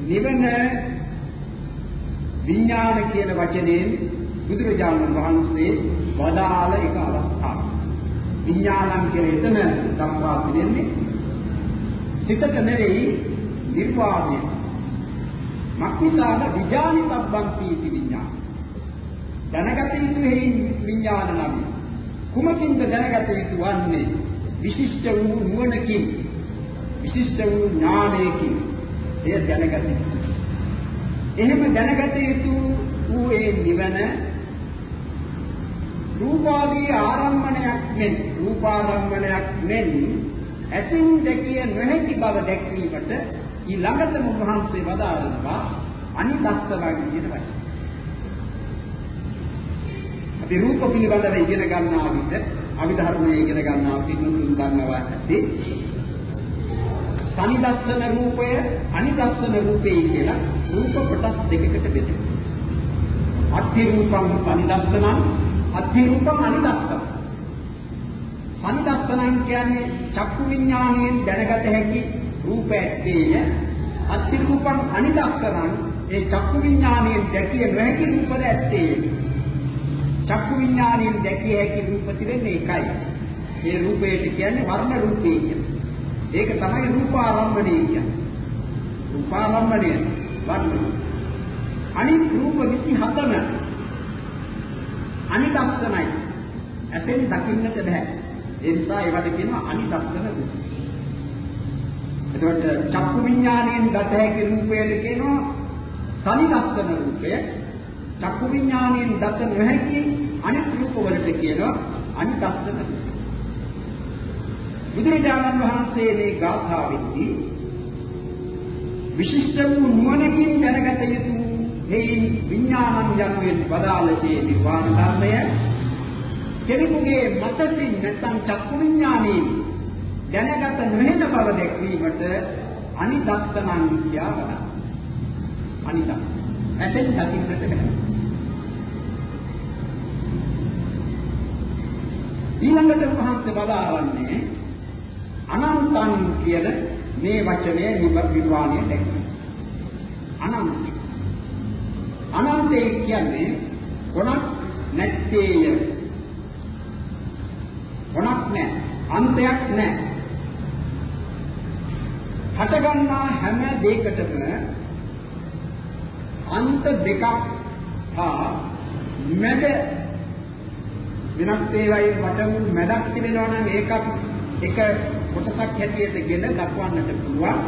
නිවන විඥාන කියන වචනයෙන් බුදුරජාණන් වහන්සේ වදාළ එක අවස්ථාවක්. විඥානං කියන එතන දක්වා තිබෙන්නේ සිතට නෙවෙයි නිර්වාණය. මක්නිසාද විඥානි සම්බන්ති විඥාන. දැනගත යුතු හේයින් විඥාන නම් කුමකින්ද දැනගත යුතු වන්නේ විශිෂ්ට වූ නුවණකින් විශිෂ්ට වූ ඥානයකින් එය දැනගත යුතුයි. එහෙම දැනගත යුතු වූ ඒ නිවන රූපාදී ආරම්මණයක් මෙන් රූපාරම්මණයක් මෙන් ඇසින් දැකිය නොහැකි බව දැක්වීමට ඊළඟටම වහන්සේ වදාළනවා අනිදස්සවයි කියන වචන. අපි රූප පිළිබඳව ඉගෙන ගන්නා විට අවිධර්මයේ ඉගෙන ගන්නා පිටුතුන් දන්නවා ඇති. සනිදස්සන රූපය අනිදස්සන රූපේ කියලා රූප කොටස් දෙකකට බෙදෙනවා. අත්ථි රූපං සනිදස්සනං අත්ථි රූපං අනිදස්සනං. සනිදස්සනං කියන්නේ චක්කු විඥාණයෙන් දැනගත හැකි රූප ඇත්තේය. අත්ථි රූපං අනිදස්සනං ඒ චක්කු විඥාණයෙන් දැකිය නොහැකි රූපද ඇත්තේය. චක්කු විඥාණයෙන් දැකිය හැකි රූප තිරෙන්නේ එකයි. ඒ රූපයට කියන්නේ වර්ණ රූපේ කියන්නේ. ඒක තමයි රූපාරම්භණය කියන්නේ. රූපාරම්භණය වර්ණ. අනිත් රූප 27ම අනිදස්සනයි. ඇතෙන් දකින්නට බෑ. ඒ නිසා ඒවට කියනවා අනිදස්සන රූප. එතකොට චක්කු විඥාණයෙන් ගත හැකි රූපයට කියනවා සනිදස්සන රූපය. චක්කු විඥාණයෙන් දත නොහැකි අනිත් රූප වලට කියනවා අනිදස්සන රූප. බුදුරජාණන් වහන්සේ මේ ගාථාවෙදී විශිෂ්ට වූ නුවණකින් දැනගත යුතු හේයින් විඥානං යනුවෙන් පදාලතේ නිර්වාණ ධර්මය. කෙනෙකුගේ මතසින් නැත්නම් චක්කු විඥානයෙන් දැනගත නොහෙන බව දැක්වීමට අනිදස්සනං කියවන අනිදස් ඇතෙන් දකින්නට බැහැ. ඊළඟට වහන්සේ බදාරන්නේ අනන්තං කියන මේ වචනය නිර්වාණය දැක්වීම. අනන්ත. අනන්තය කියන්නේ කොනක් නැත්තේය. කොනක් නැහැ. අන්තයක් නැහැ. හටගන්නා හැම දෙයකටම අන්ත දෙකක් හා මැද වෙනස් ඒවායේ වටමු මැදක් තිබෙනවා නම් ඒකත් එක කොටසක් හැටියට ගෙන දක්වන්නට පුළුවන්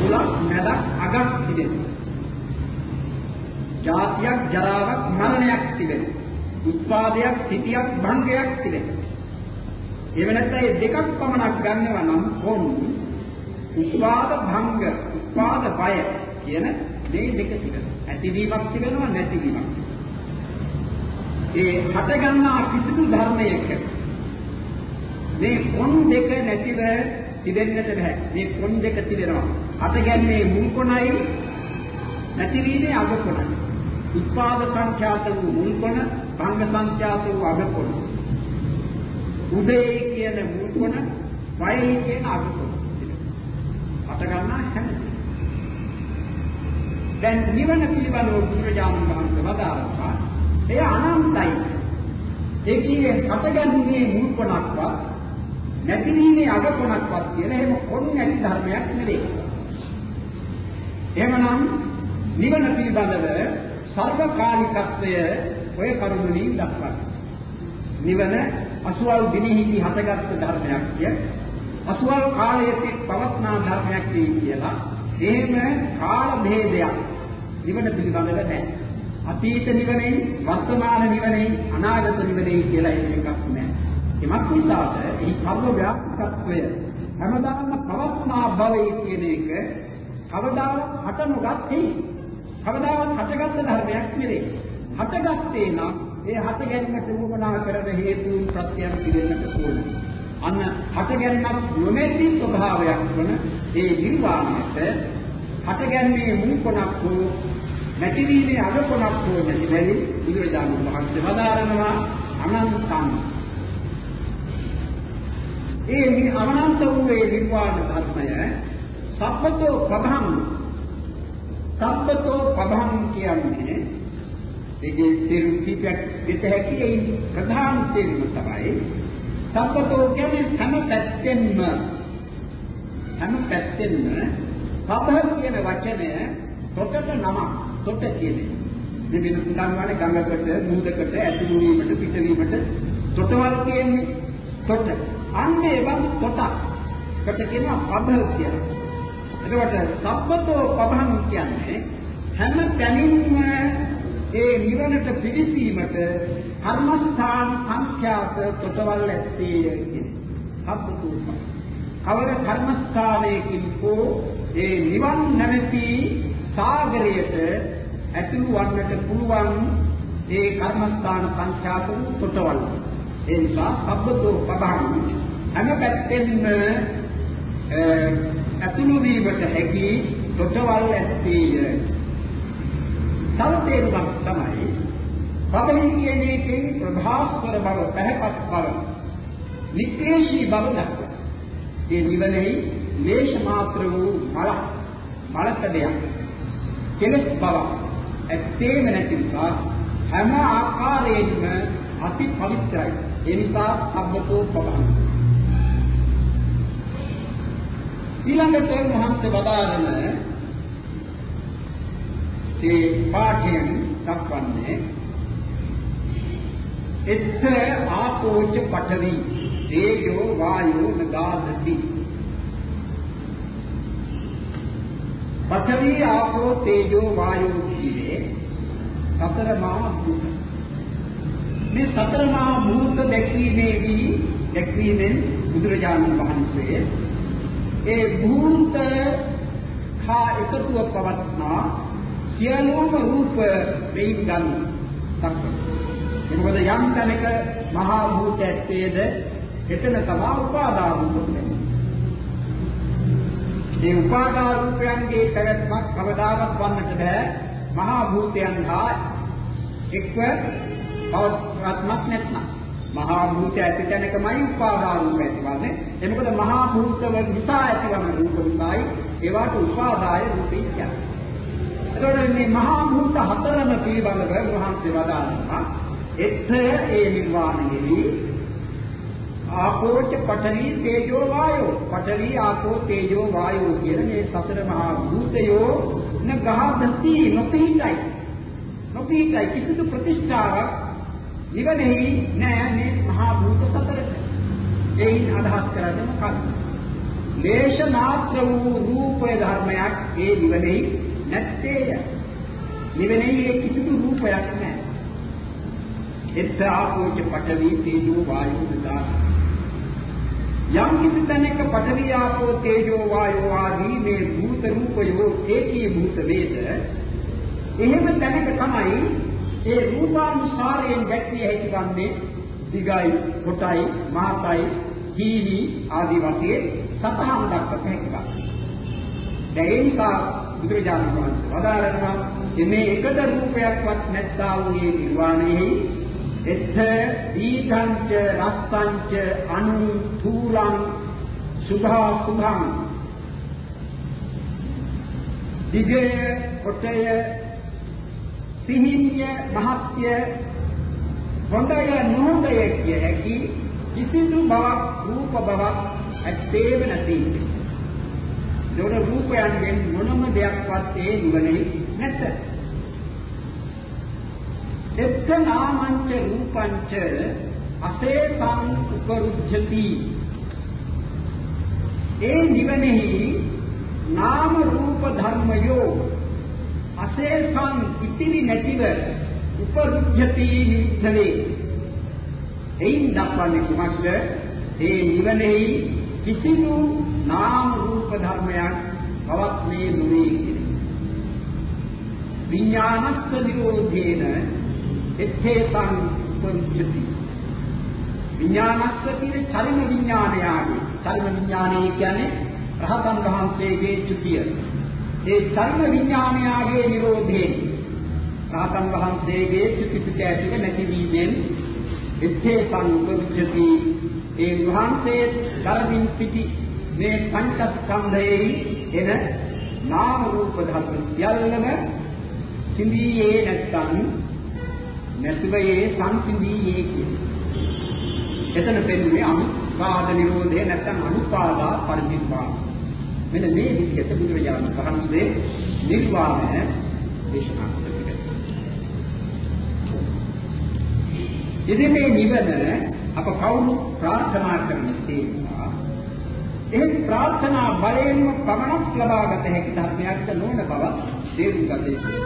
මුලක් මැදක් අගක් තිබෙනවා. ජාතියක් ජරාවක් මරණයක් තිබෙනවා. උත්පාදයක් සිටියක් භංගයක් තිබෙනවා. ඒ වෙනත් ඒ දෙකක් පමණක් ගන්නවා නම් කොන් උත්පාද භංග උත්පාද බය කියන මේ දෙක තිබෙනවා. ඇතිවීමක් තිබෙනවා නැතිවීමක්. ඒ හට ගන්නා කිසිදු ධර්මයක මේ කොන් දෙක නැතිව තිබෙන්නට බෑ. මේ කොන් දෙක තිබෙනවා. අත ගැන්නේ මුල් කොනයි නැතිවීමේ අග කොනයි. උත්පාද සංඛ්‍යාත වූ මුල් කොන, භංග සංඛ්‍යාත වූ අග කොන. උදේ කියන මුල් කොන, වයයි කියන අග කොන. අත ගන්නා හැම දැන් නිවන පිළිබඳව බුදුරජාණන් වහන්සේ වදාළා. එය අනන්තයි. ඒ කියන්නේ අතගන්නේ මුල් කොනක්වත් නැතිවීමේ අගකොණක්වත් කියලා එහෙම කොන් නැති ධර්මයක් නෙවෙයි. එහෙමනම් නිවන පිළිබඳව සර්වකාලිකත්වය ඔය කරුණුලින් දක්වනවා. නිවන අසුවල් දිනෙහිදී හටගත් ධර්මයක් කිය. අසුවල් කාලයේ පවත්නා ධර්මයක් කියලා එහෙම කාල භේදයක් නිවන පිළිබඳව නැහැ. අතීත නිවනේ, වර්තමාන නිවනේ, අනාගත නිවනේ කියලා එකක් නැහැ. එමත් නිසාද මේ කර්ම ව්‍යාපකත්වය හැමදාම පවත්නා භවයේ කියන එක කවදාවත් හට නොගත්තේ කවදාවත් හටගත් ධර්මයක් නෙවෙයි. හටගත්තේ නම් ඒ හට ගැනීමට උවමනා කරන හේතුන් ප්‍රත්‍යයන් පිළිගන්නට ඕනේ අන්න හට ගැනීමක් නොමැති ස්වභාවයක් වන ඒ නිර්වාණයට හට ගැනීමේ මුල්කොණක් හෝ නැතිවීමේ අගකොණක් හෝ නැති බැරි බුදුරජාණන් වහන්සේ වදාරනවා අනන්තං ඒ මේ අනන්ත වූ ඒ නිර්වාණ ධර්මය සබ්බතෝ පබං සබ්බතෝ පබං කියන්නේ ඒකේ තේරුම් කීපයක් දෙත හැකි ඒ ප්‍රධාන තේරුම තමයි. සබ්බතෝ කියන්නේ හැම පැත්තෙන්ම හැම පැත්තෙන්ම පබ කියන වචනය තොටට නම තොට කියන්නේ මේ වෙන සඳහන් ගඟකට මූදකට ඇතුළු වීමට පිටවීමට තොටවල් කියන්නේ තොට. අන්න ඒවත් කොටක්. කොට කියනවා පබල් කියලා. එතකොට සබ්බතෝ පබං කියන්නේ හැම තැනින්ම ඒ නිවනට පිවිසීමට කර්මස්ථාන සංඛ්‍යාත තොටවල් ඇත්තේය කියන්නේ. සබ්බතෝප. කවර කර්මස්ථානයකින් හෝ ඒ නිවන් නැමැති සාගරයට ඇතුළු වන්නට පුළුවන් ඒ කර්මස්ථාන සංඛ්‍යාත තොටවල්. ඒ නිසා සබ්බතෝ පබං හැම පැත්තෙන්ම ඇතුළු වීමට හැකි තොටවල් ඇත්තේය. තව තේරුමක් තමයි පබලි කියන එකේ ප්‍රභාස්වර බව පැහැපත් බව නික්ලේශී බව දක්වනවා. ඒ නිවනෙහි ලේෂ මාත්‍ර වූ මල මලකඩයක් කෙලස් බව ඇත්තේම නැති නිසා හැම ආකාරයෙන්ම අති පවිත්‍රයි. ඒ නිසා සම්බතෝ පබහන්. ඊළඟට මහන්ත වදාරන ඒ පාඨයෙන් දක්වන්නේ එත්ත ආපෝච පඨවි තේජෝ වායෝ නගාදති පඨවි ආපෝ තේජෝ වායෝ කියන්නේ සතර මහා භූත මේ සතර මහා භූත දැක්වීමේදී දැක්වීමෙන් බුදුරජාණන් වහන්සේ ඒ භූත කා එකතුව පවත්නා සියලුම රූප වෙයි ගන්න දක්වනවා මොකද යම් තැනක මහා භූත ඇත්තේද එතන තමයි උපාදා රූප මේ උපාදා රූපයන්ගේ පැවැත්මක් කවදාවත් වන්නට බෑ. මහා භූතයන් හා එක්ව පවත්මක් නැත්නම් මහා භූත ඇති තැනකමයි උපාදා රූප ඇතිවන්නේ ඒ මොකද මහා භූතව නිසා ඇතිවන රූප නිසායි ඒවට උපාදාය රූපේ කියන්නේ. එතකොට මේ මහා භූත හතරම පිළිබඳව වහන්සේ වදාළා. එත්ත ඒ නිර්වාණයෙහි ආපෝච පඨවි තේජෝ වායෝ. පඨවි ආපෝ තේජෝ වායෝ කියන මේ සතර මහා භූතයෝ නගහදති නොපිහිටයි. නොපිහිටයි. කිසිදු ප්‍රතිෂ්ඨාවක් නිවනෙහි නෑ මේ මහා භූත සතරට. එයින් අදහස් කරන්නේ මොකක්ද? ලේෂ මාත්‍ර වූ රූපය ධර්මයක් ඒ නිවනෙහි නැත්තේය. නිවනෙහි ඒ කිසිදු රූපයක් නෑ. එත් ආපෝච පඨවි තේජෝ වායෝ දදා යම් කිසි තැනක පඨවි ආපෝ තේජෝ වායෝ ආදී මේ භූත රූපයෝ ඒකී භූත වේද? එහෙම තැනක තමයි ඒ රූපානුසාරයෙන් දැක්විය හැකි වන්නේ දිගයි කොටයි මහතයි කීවි ආදී වශයෙන් සතහන් දක්වත හැකි වා. දැන් ඒ නිසා බුදුරජාණන් වහන්සේ වදාරනවා මේ එකද රූපයක්වත් නැත්තා වූ මේ නිර්වාණයෙහි එත්ථ දීඝංච රස්සංච අනු තූලං සුභා සුභං දිගය කොටය සිහින්ය මහත්ය හොඳය නොහොඳය කිය හැකි කිසිදු බවක් රූප බවක් ඇත්තේම නැති. දොර රූපයන්ගෙන් මොනම දෙයක්වත් ඒ නිවනේ නැත. එත්ත නාමංච රූපංච අසේතං උපරුද්ධති ඒ නිවනෙහි නාම රූප ධර්මයෝ අසේතං ඉතිරි නැතිව උපරුද්ධති නිරුද්ධවේ එයින් දක්වන්නේ කුමක්ද? ඒ නිවනෙහි කිසිදු නාම රූප ධර්මයක් පවත්නේ නොවේ විඥානස්ස නිරෝධේන එත්තේතං උපරුද්ධති විඥානස්ස කියන චරිම විඥානයගේ චරිම විඥානය කියන්නේ රහතන් වහන්සේගේ චුතිය. ඒ චරිම විඥානයගේ නිරෝධයෙන් රහතන් වහන්සේගේ චුතිපිට ඇතිව නැතිවීමෙන් එත්තේතං උපරුද්ධති ඒ වහන්සේ කරමින් සිටි මේ පංචස්කන්ධයේ එන නාම රූප ධර්ම සියල්ලම සිඳියේ නැත්නම් නැතිවයේ සංසිඳියේ කියන්නේ. එතන පෙන්වන්නේ අනුපාද නිරෝධය නැත්නම් අනුපාදා පරිනිර්වාණ. මෙන්න මේ විදිහට බුදුරජාණන් වහන්සේ නිර්වාණය දේශනා කළා. ඉතින් මේ නිවන අප කවුරු ප්‍රාර්ථනා කරන තේරුවා ඒ ප්‍රාර්ථනා බලයෙන්ම පමණක් ලබාගත හැකි ධර්මයක් නොවන බව තේරුම් ගත යුතුයි.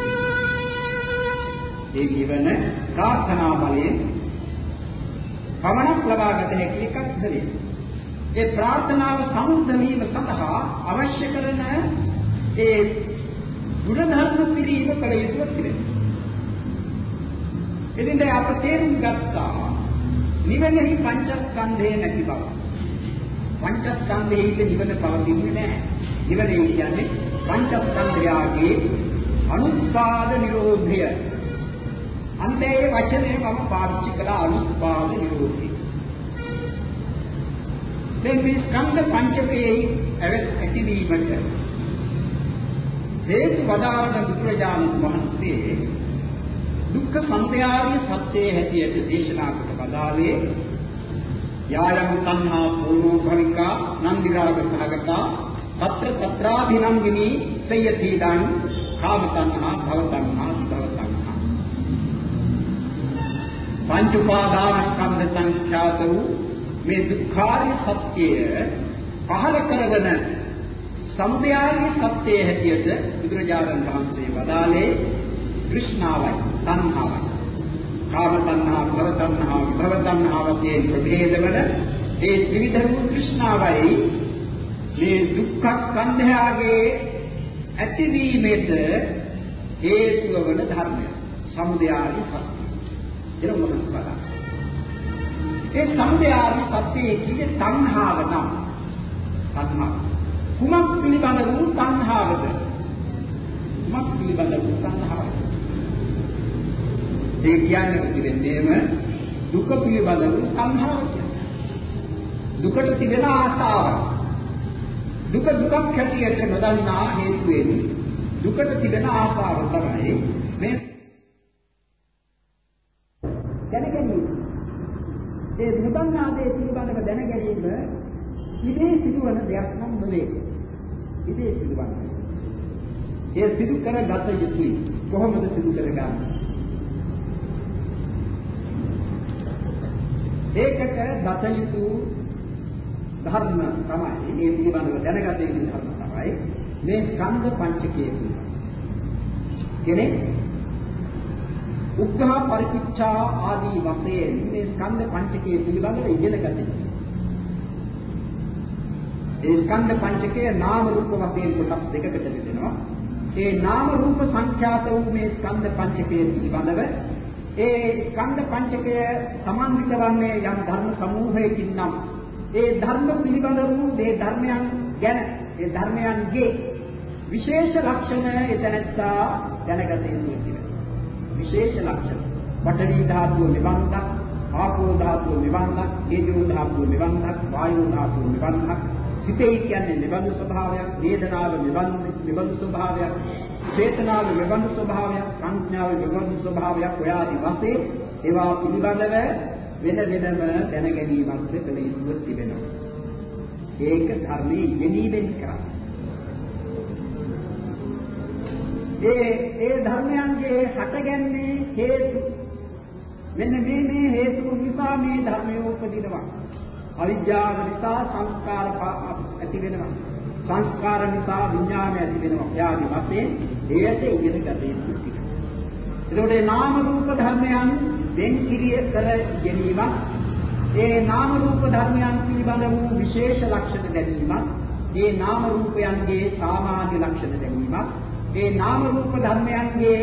ඒ නිවන ප්‍රාර්ථනා බලයෙන් පමණක් ලබාගත හැකි එකක් ඉදිරිය. ඒ ප්‍රාර්ථනාව සමුද්ද වීම සඳහා අවශ්‍ය කරන ඒ ගුණධර්ම පිළිම කළ යුතු තිබෙනවා. එදින්ද අප තේරුම් ගත්තා නිවනෙහි පංචස්කන්ධේ නැති බව. පංචස්කන්ධෙහි නිවන පවතින්නේ නැහැ. නිවනේ කියන්නේ පංචස්කන්ධයාගේ අනුත්පාද නිරෝධය. අන්තයේ වචනේ මම පාවිච්චි කළ අනුත්පාද නිරෝධය. දැන් මේ ස්කන්ධ පංචකයේ ඇතිවීමට හේතු වදාරන බුදුරජාණන් වහන්සේ දුක්ඛ සමුදයාගේ සත්‍යයේ හැටියට දේශනා කොට බදාවේ යායම් තණ්හා පූර්ව භවිකා නන්දිරාග සහගතා తත්‍ර తත්‍රාභිනන්දිනී සයතිදාන් කාම තණ්හා භව තණ්හා විභව තණ්හා පංච උපාදානස්කන්ධ සංඛ්‍යාත වූ මේ දුක්ඛාරිය සත්‍යය පහල කරවන සමුදයාරිය සත්‍යය හැටියට බුදුරජාණන් වහන්සේ වදාළේ কৃষ্ণාවයි තණ්හාවයි. කාම තණ්හා භව තණ්හා භව තණ්හාව කියන ප්‍රභේදවල ඒ ත්‍රිවිධ වූ কৃষ্ণාවයි මේ දුක්ඛ කන්දහාගේ ඇතිවීමට හේතුව වන ධර්මය සමුදයාරිය සත්‍යය. එළමොන බලන්න. ඒ සමුදයාගේ සත්‍යයේ කියේ තණ්හාව නම් තණ්හාව කුමක් පිළිබඳ වූ තණ්හාවද කුමක් පිළිබඳ වූ තණ්හාවද ඒ කියන්නේ පිළිවෙන්නේම දුක පිළිබඳ වූ තණ්හාව දුකට තිබෙන ආසාව. දුක දුකක් හැටියට නොදන්නා හේතුවෙන් දුකට තිබෙන ආසාව තමයි මේ දැනගැනීම. ඒ නොදන්නා දේ පිළිබඳව දැනගැනීම ඉදී සිදුවන දෙයක් නම් නෙවේ. ඉදී සිදුවන්නේ. ඒ සිදු කර ගත යුතුයි. කොහොමද සිදු කරගන්නේ? ඒකට ගත යුතු ධර්ම තමයි මේ පිළිබඳව දැනගත යුතු ධර්ම තමයි මේ ස්කන්ධ පංචකයේ කෙනෙක් උද්ධා පරිචිච්ඡා ආදී වශයෙන් මේ ස්කන්ධ පංචකයේ පිළිබඳව ඉගෙන ගන්න. ඒ ස්කන්ධ පංචකයේ නාම රූප වශයෙන් කොටස් දෙකකට බෙදෙනවා. ඒ නාම රූප සංඛ්‍යාත වූ මේ ස්කන්ධ පංචකයේ පිළිබඳව ඒ ස්කන්ධ පංචකය සමන්විත වන්නේ යම් ධර්ම සමූහයකින් නම් ඒ ධර්ම පිළිබඳ වූ මේ ධර්මයන් ගැන ඒ ධර්මයන්ගේ විශේෂ ලක්ෂණ එතනත්තා දැනගත යුතුයි. විශේෂ ලක්ෂණ. පඨවි ධාතුව නිබන්ධක්, ආපෝ ධාතුව නිබන්ධක්, තේජෝ ධාතුව නිබන්ධක්, වායෝ ධාතුව නිබන්ධක්. සිතේ කියන්නේ නිබඳු ස්වභාවයක්, වේදනාව නිබඳු නිබඳු ස්වභාවයක්, චේතනාව නිබඳු ස්වභාවයක්, සංඥාව නිබඳු ස්වභාවයක් ඔයාදී වශයෙන් ඒවා පිළිබඳව වෙන වෙනම දැන ගැනීමක් කළ යුතු තිබෙනවා. ඒක ධර්මයේ යෙදීමෙන් කරන්නේ. ඒ ඒ ධර්මයන්ගේ හටගන්නේ හේතු. මෙන්න මේ මේ හේතු නිසා මේ ධර්මය උපදිනවා. අවිද්‍යාව නිසා සංස්කාර ඇති වෙනවා. සංස්කාර නිසා විඥානය ඇති වෙනවා. යාදි වශයෙන් එයට ඉගෙන ගත යුතුයි එතකොට නාම රූප ධර්මයන් වෙන් කිරිය කර ගැනීමක් ඒ නාම රූප ධර්මයන් පිළිබඳ වූ විශේෂ ලක්ෂණ දැනීමක් ඒ නාම රූපයන්ගේ සාමාන්‍ය ලක්ෂණ දැනීමක් ඒ නාම රූප ධර්මයන්ගේ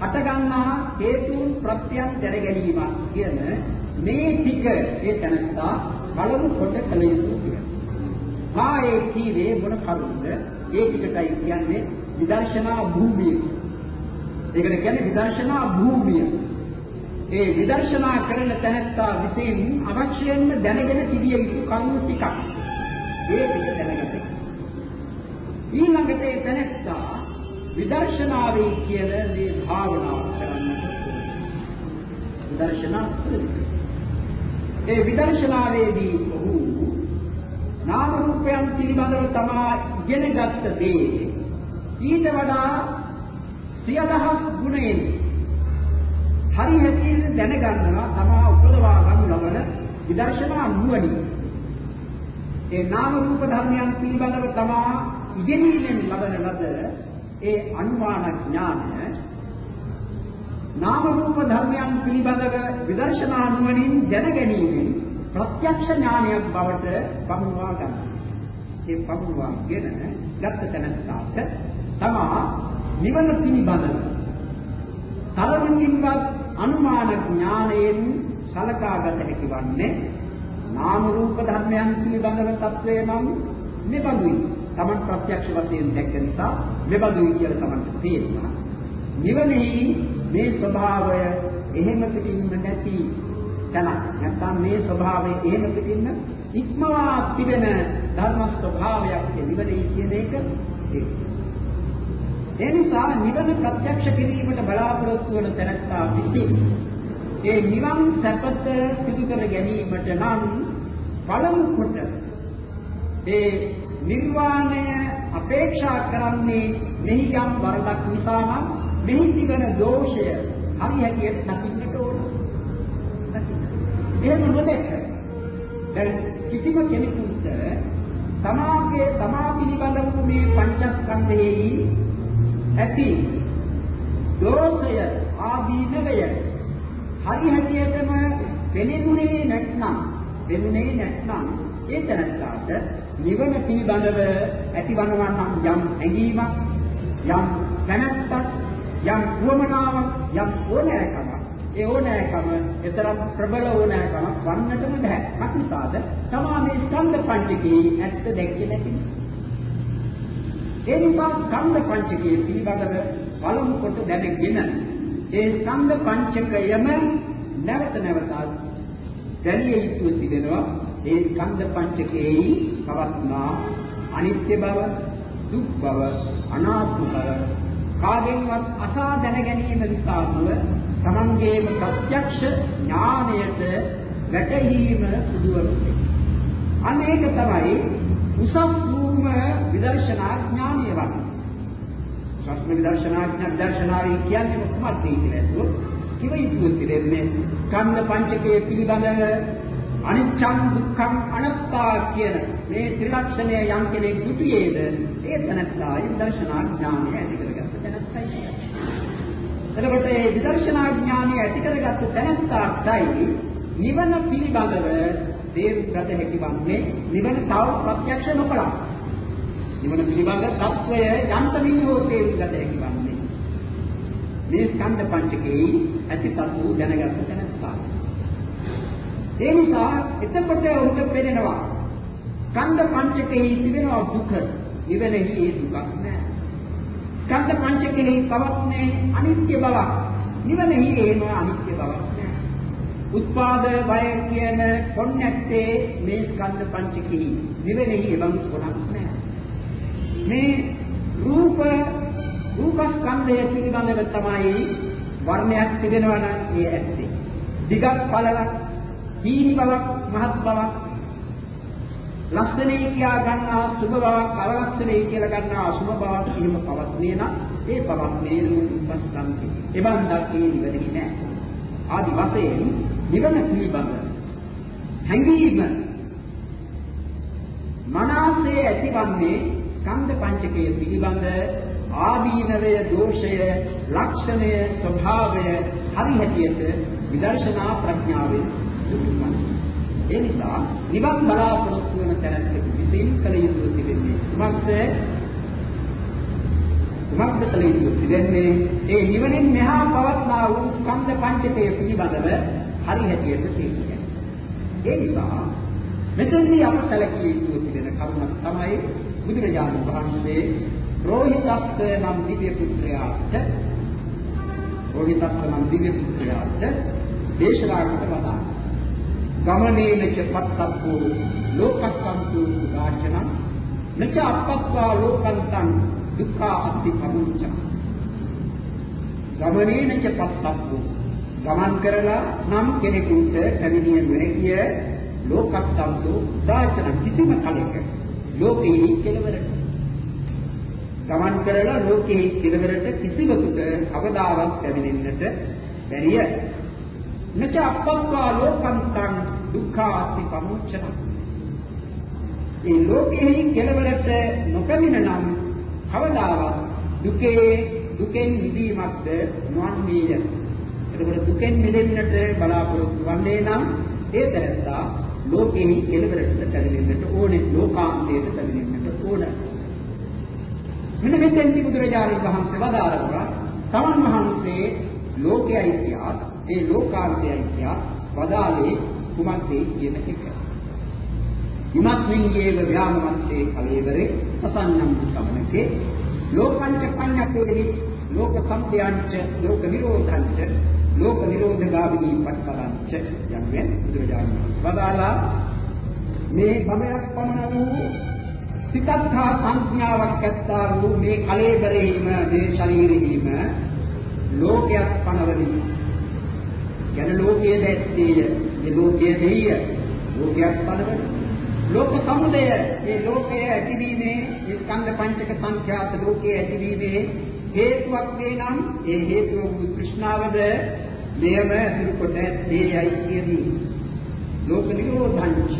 හටගන්නා හේතුන් ප්‍රත්‍යයන් දැන ගැනීම කියන මේ ටික ඒ තනත්තා බලමු කොට කළ යුතු කියලා. මා ඒ කීවේ මොන කරුණද? ඒ ටිකටයි කියන්නේ විදර්ශනා භූමිය. ඒකට කියන්නේ විදර්ශනා භූමිය. ඒ විදර්ශනා කරන තැනත්තා විසින් අවශ්‍යයෙන්ම දැනගෙන තිබිය යුතු කරුණු ටිකක්. ඒ ටික දැනගන්න. ඊළඟට ඒ තැනත්තා විදර්ශනාවේ කියන මේ භාවනාව කරන්නට විදර්ශනා ඒ විදර්ශනාවේදී ඔහු නාම රූපයන් පිළිබඳව තමා ඉගෙනගත්ත දේ ඊට වඩා සියදහස් ගුණයෙන් හරි හැටියට දැනගන්නවා තමා උපදවා ගනු ලබන විදර්ශනා නුවණින්. ඒ නාම රූප ධර්මයන් පිළිබඳව තමා ඉගෙනීමෙන් ලබන ලද ඒ අනුමාන ඥානය නාම රූප ධර්මයන් පිළිබඳව විදර්ශනා නුවණින් දැනගැනීමෙන් ප්‍රත්‍යක්ෂ ඥානයක් බවට පමුණවා ගන්නවා. ඒ පමුණවාගෙන ගත්ත තැනට තමා නිවන පිළිබඳව තරමින්වත් අනුමාන ඥාණයෙන් සලකාගත හැකි වන්නේ නාම රූප ධර්මයන් පිළිබඳව තත්වය නම් මෙබඳුයි. Taman ප්‍රත්‍යක්ෂ වශයෙන් දැක්ක නිසා මෙබඳුයි කියලා Tamanට තේරෙනවා. නිවනෙහි මේ ස්වභාවය එහෙම පිටින්ම නැති තැනක්. නැත්නම් මේ ස්වභාවය එහෙම පිටින්ම ඉක්මවා තිබෙන ධර්ම ස්වභාවයක් නිවනෙහි කියන එක ඒ නිසා නිවන ප්‍රත්‍යක්ෂ කිරීමට බලාපොරොත්තු වන තැනත්තා විසින් ඒ නිවන් සැපත සිදු කර ගැනීමට නම් පළමු කොට ඒ නිර්වාණය අපේක්ෂා කරන්නේ මෙහි යම් වරදක් නිසා නම් මෙහි තිබෙන දෝෂය හරි හැටියට දකින්නට ඕන. එහෙම නොදැක්ක. දැන් කිසිම කෙනෙකුට තමාගේ තමා පිළිබඳව මේ පංචස්කන්ධයේ ඇති දෝෂය ආදීනවය හරි හැටියටම පෙනෙන්නේ නැත්නම් පෙනුනේ නැත්නම් ඒ තැනට නිවන පිළිබඳව ඇතිවනවා නම් යම් ඇඟීමක් යම් දැනත්තක් යම් වමනාවක් යම් ඕනෑකමක් ඒ ඕනෑකම එතරම් ප්‍රබල ඕනෑකමක් වන්නටම බෑ. මක්නිසාද? තමා මේ ස්කන්ධ පංචකයේ ඇත්ත දැක්කේ නැති. ඒ නිසා ස්කන්ධ පංචකයේ පිළිබඳව පළමු කොට දැනගෙන ඒ ස්කන්ධ පංචකයම නැවත නැවතත් දැනිය යුතු තිබෙනවා ඒ ස්කන්ධ පංචකයේ පවත්නා අනිත්‍ය බව, දුක් බව, අනාත්ම බව කාගෙන්වත් අසා දැන ගැනීම නිසාම තමන්ගේම ප්‍රත්‍යක්ෂ ඥාණයට වැටහීම සිදුවන්නේ. අනේක තමයි උසස් වූම විදර්ශනා ඥානය වන්නේ. උසස් විදර්ශනා ඥාන දර්ශනාවේ කියන්නේ මොකක්ද කියලා අහුවොත් කිව යුතුද දෙන්නේ කන්න පංචකයේ පිළිබඳව අනිච්ඡං දුක්ඛං අනාත්තා කියන මේ ත්‍රිලක්ෂණය යම් කෙනෙක් සිටියේද ඒ තනත්තා විදර්ශනා ඥානය ඇති කරගත්ත තැනත්තයි. එතකොට මේ විදර්ශනා ඥානය ඇති කරගත්ත තැනත්තාටයි නිවන පිළිබඳව තේරුම් ගත හැකි වන්නේ නිවන තව ප්‍රත්‍යක්ෂ නොකළා. නිවන පිළිබඳ తත්වය යන්තමින් හෝ තේරුම් ගත හැකි වන්නේ. මේ ස්කන්ධ පංචකයේ ඇති තත්ත්ව දැනගත තැන ඒ නිසා එතකොට උන්ට පේනවා ස්කන්ධ පංචකේ තිබෙනවා දුක. නිවනෙහි ඒ දුකක් නැහැ. ස්කන්ධ පංචකේ පවත්නේ අනිත්‍ය බවක්. නිවනෙහි ඒම අනිත්‍ය බවක් නැහැ. උත්පාද වය කියන කොන්නැත්තේ මේ ස්කන්ධ පංචකෙහි නිවනෙහි එවන් කොනක් නැහැ. මේ රූප රූපස්කන්ධය පිළිබඳව තමයි වර්ණයක් තිබෙනවා නම් ඒ ඇත්තේ. දිගක් පළලක්, දීනි බවක්, මහත් බවක්, ලක්ෂණේ කියා ගන්නා සුභ බවක්, අලක්ෂණේ කියලා ගන්නා අසුභ බවක් එහෙම පවත්නේ නම් ඒ පවත්නේ රූපස්කන්ධය. එබන්දක් ඒ නිවැරදි නෑ. ආදි වශයෙන් නිවන පිළිබඳ හැඟීම මනසේ ඇතිවන්නේ ස්කන්ධ පංචකයේ පිළිබඳ ආදීනවය දෝෂය ලක්ෂණය ස්වභාවය හරි හැටියට විදර්ශනා ප්‍රඥාවෙන් සුදුසුමයි ඒ නිසා නිවන් බලාපොරොත්තු වන තැනට විසින් කළ යුතු තිබෙන්නේ කුමක්ද? කුමක්ද කළ යුතු තිබෙන්නේ? ඒ නිවනින් මෙහා පවත්නා වූ ස්කන්ධ පංචකය පිළිබඳව හරි හැටියට තේරුම් ඒ නිසා මෙතෙන්දී අප සැලකිය යුතු තිබෙන කරුණක් තමයි බුදුරජාණන් වහන්සේ රෝහිතස්ස නම් දිව්‍ය පුත්‍රයාට රෝහිතස්ස නම් දිව්‍ය පුත්‍රයාට දේශනා කොට වදා ගමනේනච පත්තප්පෝ ලෝකස්සන්තු සුදාචන නච අපත්වා ලෝකන්තං දුක්ඛ අත්ති පමුච්ච ගමනේනච පත්තප්පෝ ගමන් කරලා නම් කෙනෙකුට පැමිණිය නොහැකිය ලෝකස්සන්තු සුදාචන කිසිම කලෙක ලෝකෙහි කෙලවරට ගමන් කරලා ලෝකෙහි කෙලවරට කිසිවකුට අවදාවක් පැමිණෙන්නට බැරිය. නච අපත්වා ලෝකන්තං දුක්ඛාති පමුච්චන. ඒ ලෝකෙහි කෙලවරට නොපැමිණ නම් කවදාවත් දුකේ දුකෙන් මිදීමක්ද නොවන්නේය. එතකොට දුකෙන් මිදෙන්නට බලාපොරොත්තු වන්නේ නම් ඒ තැනත්තා ලෝකෙහි කෙලවරට පැමිණෙන්නට ඕනේ ලෝකාන්තයට පැමිණෙන්නට ඕන. මෙන්න මෙතෙන්දි බුදුරජාණන් වහන්සේ වදාරනවා තමන් වහන්සේ ලෝකයයි කියා ඒ ලෝකාන්තයයි කියා වදාලේ කුමක්ද කියන එක. ඉමත්මින්ගේව ව්‍යාමත්තේ කලේවරේ සසන්නම් සමනකේ ලෝකංච පඤ්ඤපේහි ලෝක සම්පයංච ලෝක නිරෝධංච ලෝක නිරෝධගාමිනී පට්ඨලංච යන්නේ බුදුරජාණන් වදාලා මේ භවයක් පමණ වූ සිතත්හා සංඥාවක් ඇත්තා වූ මේ කලේබරේම මේ ශරීරෙහිම ලෝකයක් පනවදී යන ලෝකයේ දැත්තේය මේ ලෝකයේ දෙය ලෝකයක් පනවදී ලෝක සමුදය. මේ ලෝකයේ ඇතිවීමේ මේ ස්කන්ධ පංචක සංඛ්‍යාත ලෝකයේ ඇතිවීමේ හේතුවක් වේ නම් ඒ හේතුව වූ කෘෂ්ණාවද මෙයම අසුරු කොට ඇත්තේයයි කියදී ලෝක නිරෝධංච.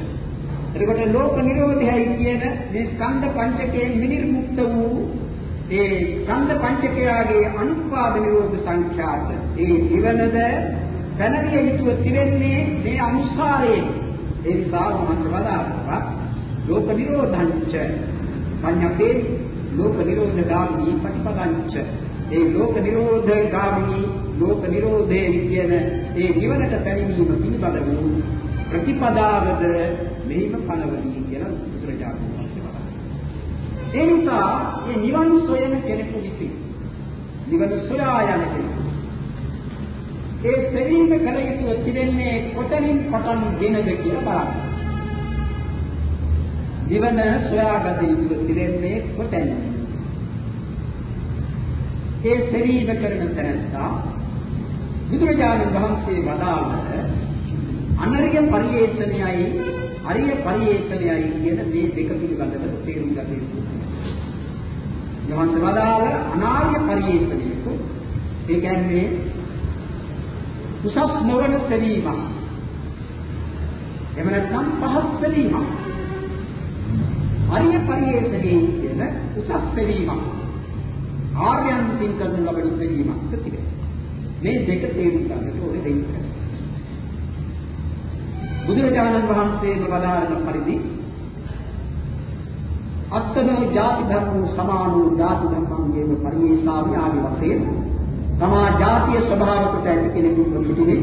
එතකොට ලෝක නිරෝධයයි කියන මේ ස්කන්ධ පංචකයෙන් විනිර්මුක්ත වූ ඒ ස්කන්ධ පංචකයාගේ අනුපාද නිරෝධ සංඛ්‍යාත. ඒ නිවනද පැනවිය යුතුව තිරෙන්නේ මේ අනුසාරයෙන් ඒ නිසා මම වදාළා ලෝක නිරෝධංච පඤ්ඤපේ ලෝක නිරෝධ ගාමිනී ප්‍රතිපදංච ඒ ලෝක නිරෝධ ගාමිනී ලෝක නිරෝධේ කියන ඒ නිවනට පැමිණීම පිළිබඳ වූ ප්‍රතිපදාවද මෙහිම පනවදී කියලා බුදුරජාණන් වහන්සේ වදාළා. ඒ නිසා මේ නිවන් සොයන කෙනෙකු විසින් නිවන සොයා යන කෙනෙකු ඒ සෙවීම කල යුතුව තිබෙන්නේ කොතනින් පටන් ගෙනද කියලා බලන්න. නිවන සොයාගත යුතුව තිබෙන්නේ කොතැන? ඒ සෙවීම කරන තැනත්තා බුදුරජාණන් වහන්සේ වදාළ අනරිය පරිේෂණයයි අරිය පරිේෂණයයි කියන මේ දෙක පිළිබඳව තේරුම් ගත යුතුයි. යමන්ත වදාළ අනාර්ය පරිේෂණයක ඒ කියන්නේ උසස් නොවන සෙවීමක්. එහෙම නැත්නම් පහත් සෙවීමක්. අරිය පරිේෂණයේ කියන උසස් සෙවීමක්. ආර්යයන් විසින් කරන ලබන සෙවීමක් තිබේ. මේ දෙක තේරුම් ගන්නට ඕනේ දෙන්න. බුදුරජාණන් වහන්සේම වදාරන පරිදි අත්තනෝ ජාති ධර්මෝ සමානෝ ජාති ධර්මංගේම පරිේශාමි ආදි වශයෙන් තමා ජාතිය ස්වභාව කොට ඇති කෙනෙකුට සිටිනේ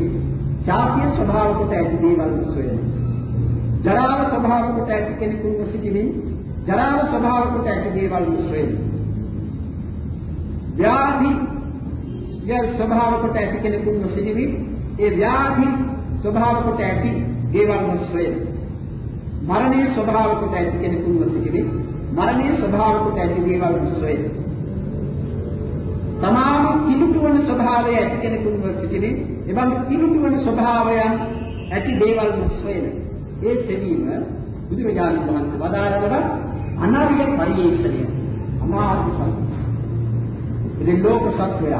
ජාතිය ස්වභාව කොට ඇති දේවල් සොයන ජරාව ස්වභාව කොට ඇති කෙනෙකුට සිටිනේ ජරාව ස්වභාව කොට ඇති දේවල් සොයන ව්‍යාධි යල් ස්වභාව කොට ඇති කෙනෙකුට සිටිනේ ඒ ව්‍යාධි ස්වභාව කොට ඇති දේවල් සොයන මරණයේ ස්වභාව කොට ඇති කෙනෙකුට සිටිනේ මරණයේ ස්වභාව කොට ඇති දේවල් සොයන තමාම කිලුට වන ස්වභාවය ඇති කෙනෙකුට සිටිනේ. එබඳු කිලුට වන ස්වභාවයන් ඇති දේවල් මුස්වේන ඒ සෙවීම බුදුරජාණන් වහන්සේ වදාරනවා අනාර්ය පරිේෂණය අමාරු සත්‍ය. ඉතින් ලෝක සත්‍යය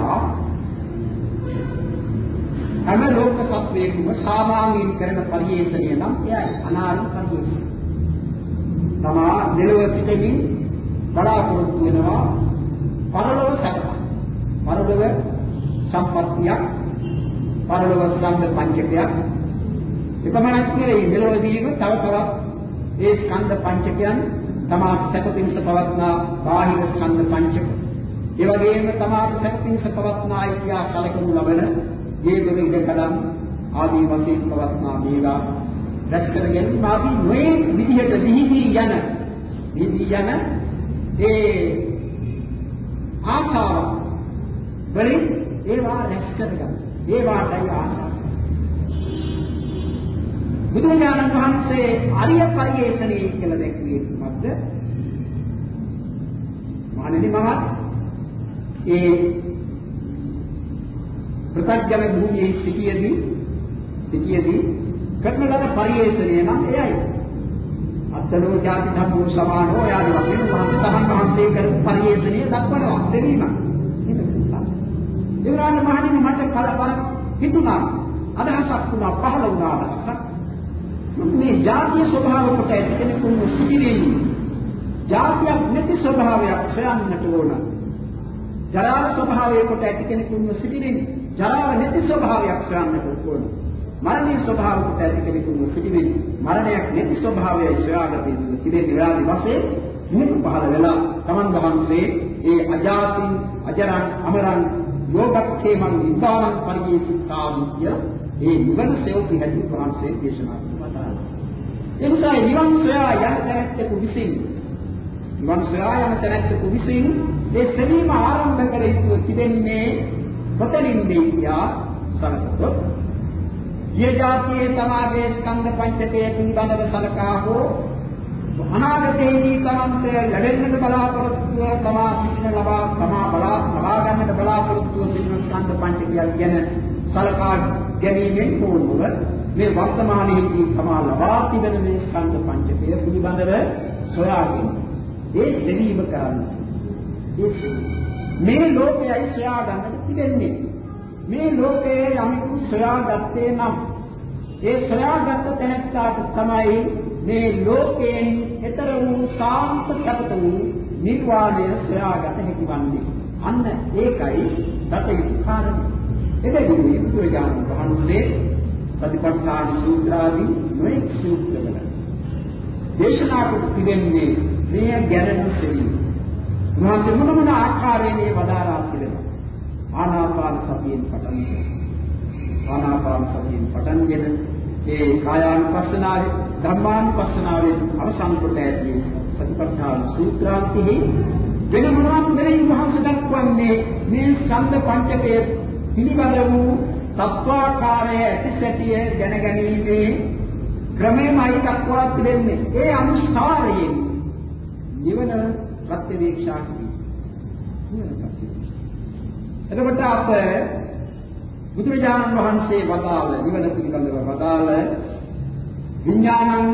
හැම ලෝක සත්‍යයකම සාමාන්‍යයෙන් කරන පරිේෂණය නම් එයයි. අනාර්ය පරිේෂණය තමා දෙලොව සිටමින් බලාපොරොත්තු වෙනවා පරලොව සැප. පරලොව සම්පත්තියක් පරලොව ස්කන්ධ පංචකයක්. එපමණක් නෙවෙයි මෙලොවදීම තව තවත් ඒ ස්කන්ධ පංචකයන් තමා සැප පිණිස පවත්නා බාහිර ස්කන්ධ පංචක. ඒ වගේම තමා සැප පිණිස පවත්නා ඉතිහා කලකනු ලබන ජීවන ඉඩකඩම් ආදී වශයෙන් පවත්නා මේවා රැස් කර ගැනීම ආදී නොයේ විදිහට දිහිදී යන දිහිදී යන ඒ ආශාව වලින් ඒවා රැස් කරගන්න. ඒවාටයි ආශාව. බුදුරජාණන් වහන්සේ අරිය පරිේෂණේ කියලා දැක්වේ මොකද්ද? මානෙනි මහත් ඒ ප්‍රත්‍යඥ භූමියේ සිටියේදී සිටියේදී කරන ලද පරිේෂණය නම් එයයි. අත්තනෝ ජාති ධම්මෝ සමානෝ යාදී වශයෙන් මහත්මහන් වහන්සේ කරපු පරිේෂණය දක්වනවා දෙවීමක්. ඒවරාන මහණෙනි මට කලබල හිතුණා. අදහසක් වුණා පහළ වුණා අදහසක්. මේ ජාතිය ස්වභාව කොට ඇති කෙනෙකුන් සිටින්නේ? ජාතියක් නැති ස්වභාවයක් සොයන්නට ඕන. ජරා ස්වභාවය කොට ඇති කෙනෙකුන් සිටින්නේ? ජරාව නැති ස්වභාවයක් සොයන්නට ඕන. මරණීය ස්වභාවකට ඇති කෙනෙකුට පිටිමින් මරණයක් නැති ස්වභාවය සොයාගත යුතු තිබෙන විරාදි වශයෙන් මුතු පහළ වෙලා තමන් වහන්සේ ඒ අජාතින් අජරන් අමරන් යෝගක්ඛේමං නිබ්බානං පරියේසිතාවිය ඒ නිවන සෙවපි හැටි වහන්සේ දේශනා කළා. එනිසා නිවන් සොයා යන තැනැත්තෙකු විසින් නිවන් සොයා යන තැනැත්තෙකු විසින් ඒ සෙවීම ආරම්භ කර යුතු තිබෙන්නේ කොතනින්ද කියා සලකතොත් ඊය જાතියේ සමාගයේ ස්කන්ධ පංචකය පිළිබඳව සලකා හෝ අනාගතයේදී තමන්ට ලැබෙන්නට බලාපොරොත්තු තමා සිටින ලබා තමා බලා ලබා ගන්නට බලාපොරොත්තු සිටින ස්කන්ධ පංචකය ගැන සලකා ගැනීමෙන් පෝනුව මේ වර්තමානයේදී තමා ලබා තිබෙන මේ ස්කන්ධ පංචකය පිළිබඳව සොයාගෙන ඒ දෙවීම කරන්නේ. මේ ලෝකයයි සොයා ගන්නට තිබෙන්නේ. මේ ලෝකයේ යමෙකු සොයාගත්තේ නම් ඒ සොයාගත් තැනට තමයි මේ ලෝකයෙන් ඈතර වූ සාන්ත සැපත වූ නිර්වාණය සොයාගත හැකි වන්නේ. අන්න ඒකයි දතයුතු කාරණය. එබැවින් මේ බුදුරජාණන් වහන්සේ සතිපට්ඨාන සූත්‍රාදී නොඑක් සූත්‍රවල දේශනා කොට තිබෙන්නේ මේ ගැරණු සෙවි. උන්වහන්සේ මොන මොන ආකාරයෙන් මේ වදාරා තිබෙනවා. ආනාපාන සතියෙන් පටන් ආනාපාන සතියෙන් පටන්ගෙන ඒ කායානුපස්සනාවේ ධම්මානුපස්සනාවේ අවසන් කොට ඇති සතිපට්ඨාන සූත්‍රාන්තෙහි වෙන මොනවාම නෙවෙයි මහන්ස දක්වන්නේ මේ ස්කන්ධ පංචකය පිළිබඳ වූ තත්වාකාරය ඇතිසැටිය දැනගැනීමේ ක්‍රමයමයි දක්වා තිබෙන්නේ. ඒ අනුස්කාරයෙන් නිවන ප්‍රත්‍යවේක්ෂා කිරීම. එතකොට අප බුදුරජාණන් වහන්සේ වදාළ නිවන පිළිබඳව වදාළ විඥානං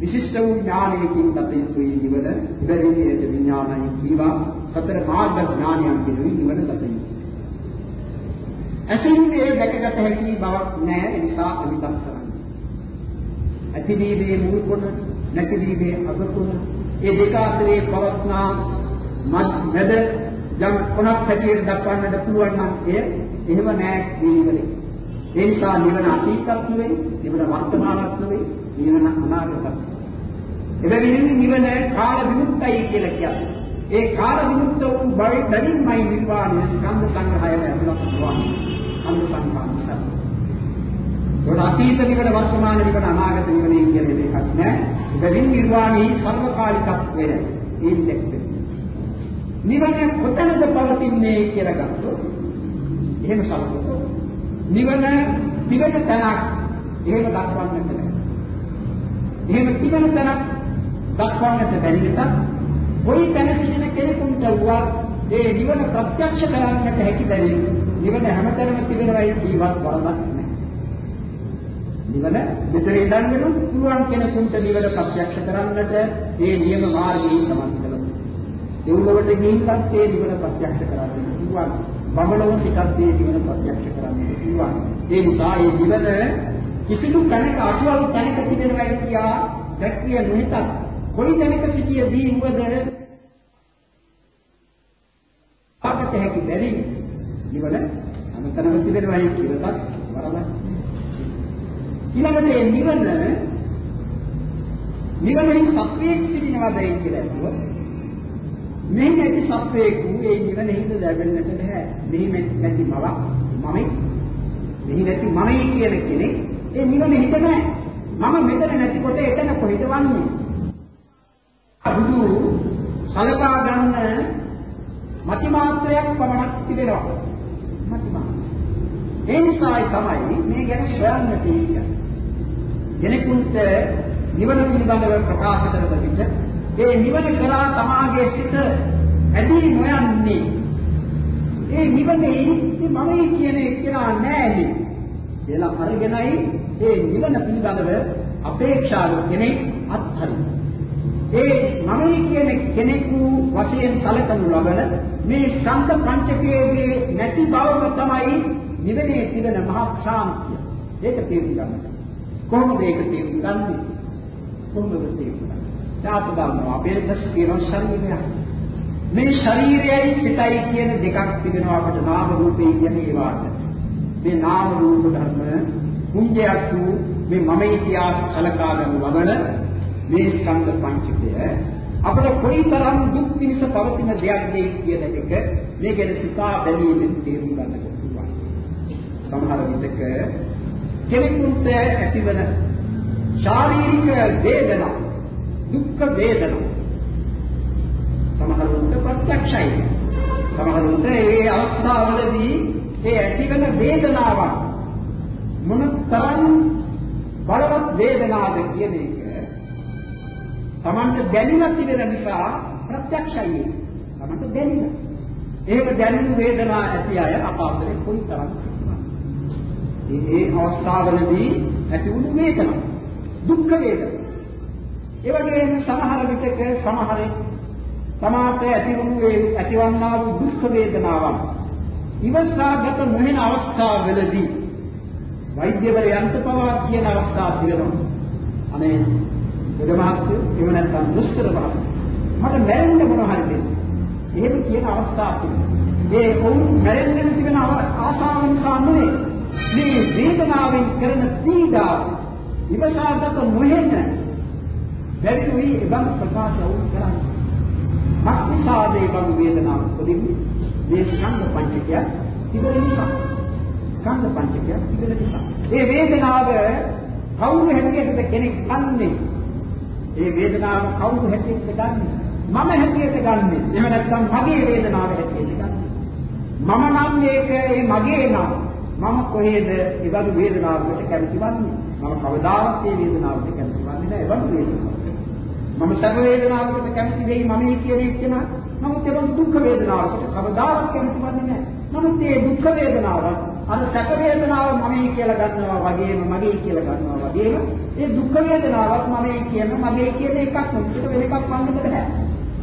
විශිෂ්ට වූ ඥානයකින් ගත යුතුයි නිවන. ඉබැවින් ඒ විඥානයි කීවා. සතර මාර්ග ඥානයන් පිළිවි නිවන ගත යුතුයි. ඇතින් මේ දැකගත හැකි බවක් නැහැ ඒ නිසා අනිතක් කරන්නේ. ඇතිදීවේ මුල් කොට නැතිදීවේ අග කොට ඒ දෙක අතරේ පවත්නා මැද යම් කොනක් හැටියට දක්වන්නට පුළුවන් නම් එය එහෙම නෑ නිවනේ. ඒ නිසා නිවන අතීතක් නෙවෙයි, නිවන වර්තමානක් නෙවෙයි, නිවන අනාගතක්. එබැවින් නිවන කාල විමුක්තයි කියලා කියන්නේ. ඒ කාල විමුක්ත වූ බැවින්මයි නිර්වාණය ස්කන්ධ සංග්‍රහය ඇතුළත් වුණා. ස්කන්ධ සංග්‍රහය. ඒකට අතීත නිවන වර්තමාන නිවන අනාගත නිවන කියන දෙකක් නෑ. එබැවින් නිර්වාණී සර්වකාලිකත්වය ඉන්දෙක්ස් නිවන කොතනද පවතින්නේ කියලා ගත්තොත් එහෙම සලකුණු නිවන තිබෙන තැනක් එහෙම දක්වන්නට බැහැ. එහෙම තිබෙන තැනක් දක්වන්නට බැරි නිසා කොයි තැන සිටින කෙනෙකුට වුවත් ඒ නිවන ප්‍රත්‍යක්ෂ කරගන්නට හැකි බැරි නිවන හැමතැනම තිබෙනවයි ජීවත් වරදක් නැහැ. නිවන මෙතන ඉඳන්ගෙන පුළුවන් කෙනෙකුට නිවන ප්‍රත්‍යක්ෂ කරන්නට ඒ නියම මාර්ගයේ සමත් දෙව්ලොවට ගිහින්වත් ඒ නිවන ප්‍රත්‍යක්ෂ කරගන්න පුළුවන්. බඹලොව පිටත් ඒ නිවන ප්‍රත්‍යක්ෂ කරගන්න පුළුවන්. ඒ නිසා මේ නිවන කිසිදු තැනක අසුවල් තැනක තිබෙනවා කියා දැක්විය නොහැක. කොයි තැනක සිටියදී උවද ආගත හැකි බැරි නිවන අනතරම තිබෙනවා කියලාත් වරදක්. ඊළඟට මේ නිවන නිවනෙන් සත්‍යයක් සිටිනවාද කියලා අහුවොත් මේ නැති සත්වයකු ඒ නිවන හිත ලැබෙන්නට බෑ. මෙහි නැති මව මමයි. මෙහි නැති මමයි කියන කෙනෙක් ඒ නිවන හිත නෑ. මම මෙතන නැතිකොට එතන කොහෙද වන්නේ? අදුදු සලකා ගන්න මති මාත්‍රයක් පමණක් තිබෙනවා. මති මාත්‍රය. ඒ නිසායි තමයි මේ ගැන සොයන්න තියෙන්නේ. කෙනෙකුට නිවන පිළිබඳව ප්‍රකාශ කරන විට ඒ නිවන කරා තමාගේ සිත ඇදී නොයන්නේ. ඒ නිවනේ මමයි කියන එක්කෙනා නෑනේ. කියලා අරගෙනයි ඒ නිවන පිළිබඳව අපේක්ෂාව කෙනෙක් අත්හරින. ඒ මමයි කියන කෙනෙකු වශයෙන් සැලකනු ලබන මේ ශාන්ත පංචකයේ නැති බවම තමයි නිවනේ තිබෙන මහා ශාන්තිය. ඒක තේරුම් ගන්න. කොහොමද ඒක තේරුම් ගන්නේ? කොහොමද තේරුම් ගන්නේ? දාප ගන්නවා. අපේ දස්කේන ශරීරය. මේ ශරීරයයි සිතයි කියන දෙකක් තිබෙනවා අපට නාම රූපේ කියන ඒවාට. මේ නාම රූප ධර්ම කුංජයක් වූ මේ මමයි කියා සලකා ගන්න ලබන මේ ස්කන්ධ පංචකය අපිට කොයිතරම් දුක් පිණිස පවතින දෙයක්ද කියන එක මේ ගැන සිතා බැලීමෙන් තේරුම් ගන්නට පුළුවන්. සමහර විටක කෙනෙකුට ඇතිවන ශාරීරික වේදනා දුක් වේදනා සමහරුන්ට ප්‍රත්‍යක්ෂයි. සමහරුන්ට ඒ අවස්ථාවලදී ඒ ඇතිවන වේදනාවක් මොන තරම් බලවත් වේදනාවද කියන එක Tamanta දැනීමක් තිබෙන නිසා ප්‍රත්‍යක්ෂයි. Tamanta දැනීම. ඒක දැනීම වේදනා ඇති අය අපාවලේ කොයි තරම් ඒ අවස්ථාවලදී ඇති වුණු වේදනා දුක් වේදනා. ඒ වගේම සමහර විටක සමහරේ සමාත ඇති වුණු ඒ ඇතිවන්නා වූ දුක් වේදනාවන් ඉවසාගත නොවන අවස්ථාවලදී වෛද්‍යවරයන්ට පවා කියන අවස්ථා තිබෙනවා. අනේ වෙද මහත්තු එහෙම නැත්නම් දුෂ්කර මහත්තු මට මැරෙන්න මොන හරි දෙන්න. එහෙම කියන අවස්ථා තිබෙනවා. ඒ වුන් මැරෙන්න තිබෙන ආසාව නිසා නෙවෙයි. මේ වේදනාවෙන් කරන පීඩාව ඉවසාගත නොහෙන බැරි වී එබඳු ප්‍රකාශ වුන් කරන්නේ. මක්නිසාදේ බඳු වේදනාව උපදින්නේ මේ ස්කන්ධ පංචකය තිබෙන නිසා. ස්කන්ධ පංචකය තිබෙන නිසා. ඒ වේදනාව කවුරු හැටියටද කෙනෙක් ගන්නෙ? ඒ වේදනාව කවුරු හැටියටද ගන්නෙ? මම හැටියට ගන්නෙ. එහෙම නැත්නම් මගේ වේදනාව හැටියට ගන්නෙ. මම නම් මේක ඒ මගේ නම් මම කොහේද ඒ වගේ වේදනාවකට කැමති වන්නේ? මම කවදාවත් මේ වේදනාවට කැමති වන්නේ නැහැ. ඒ වගේ වේදනාවක්. මම සැප වේදනාවකට කැමති වෙයි මම කියන එක්කෙනා නමුත් ඒක දුක් වේදනාවකට කවදාවත් කැමති වන්නේ නැහැ. නමුත් මේ දුක් වේදනාව අර සැප වේදනාව මමයි කියලා ගන්නවා වගේම මගේ කියලා ගන්නවා වගේම ඒ දුක් වේදනාවක් මමයි කියන මගේ කියන එකක් නෙවෙයි වෙන එකක් වන්නද බෑ.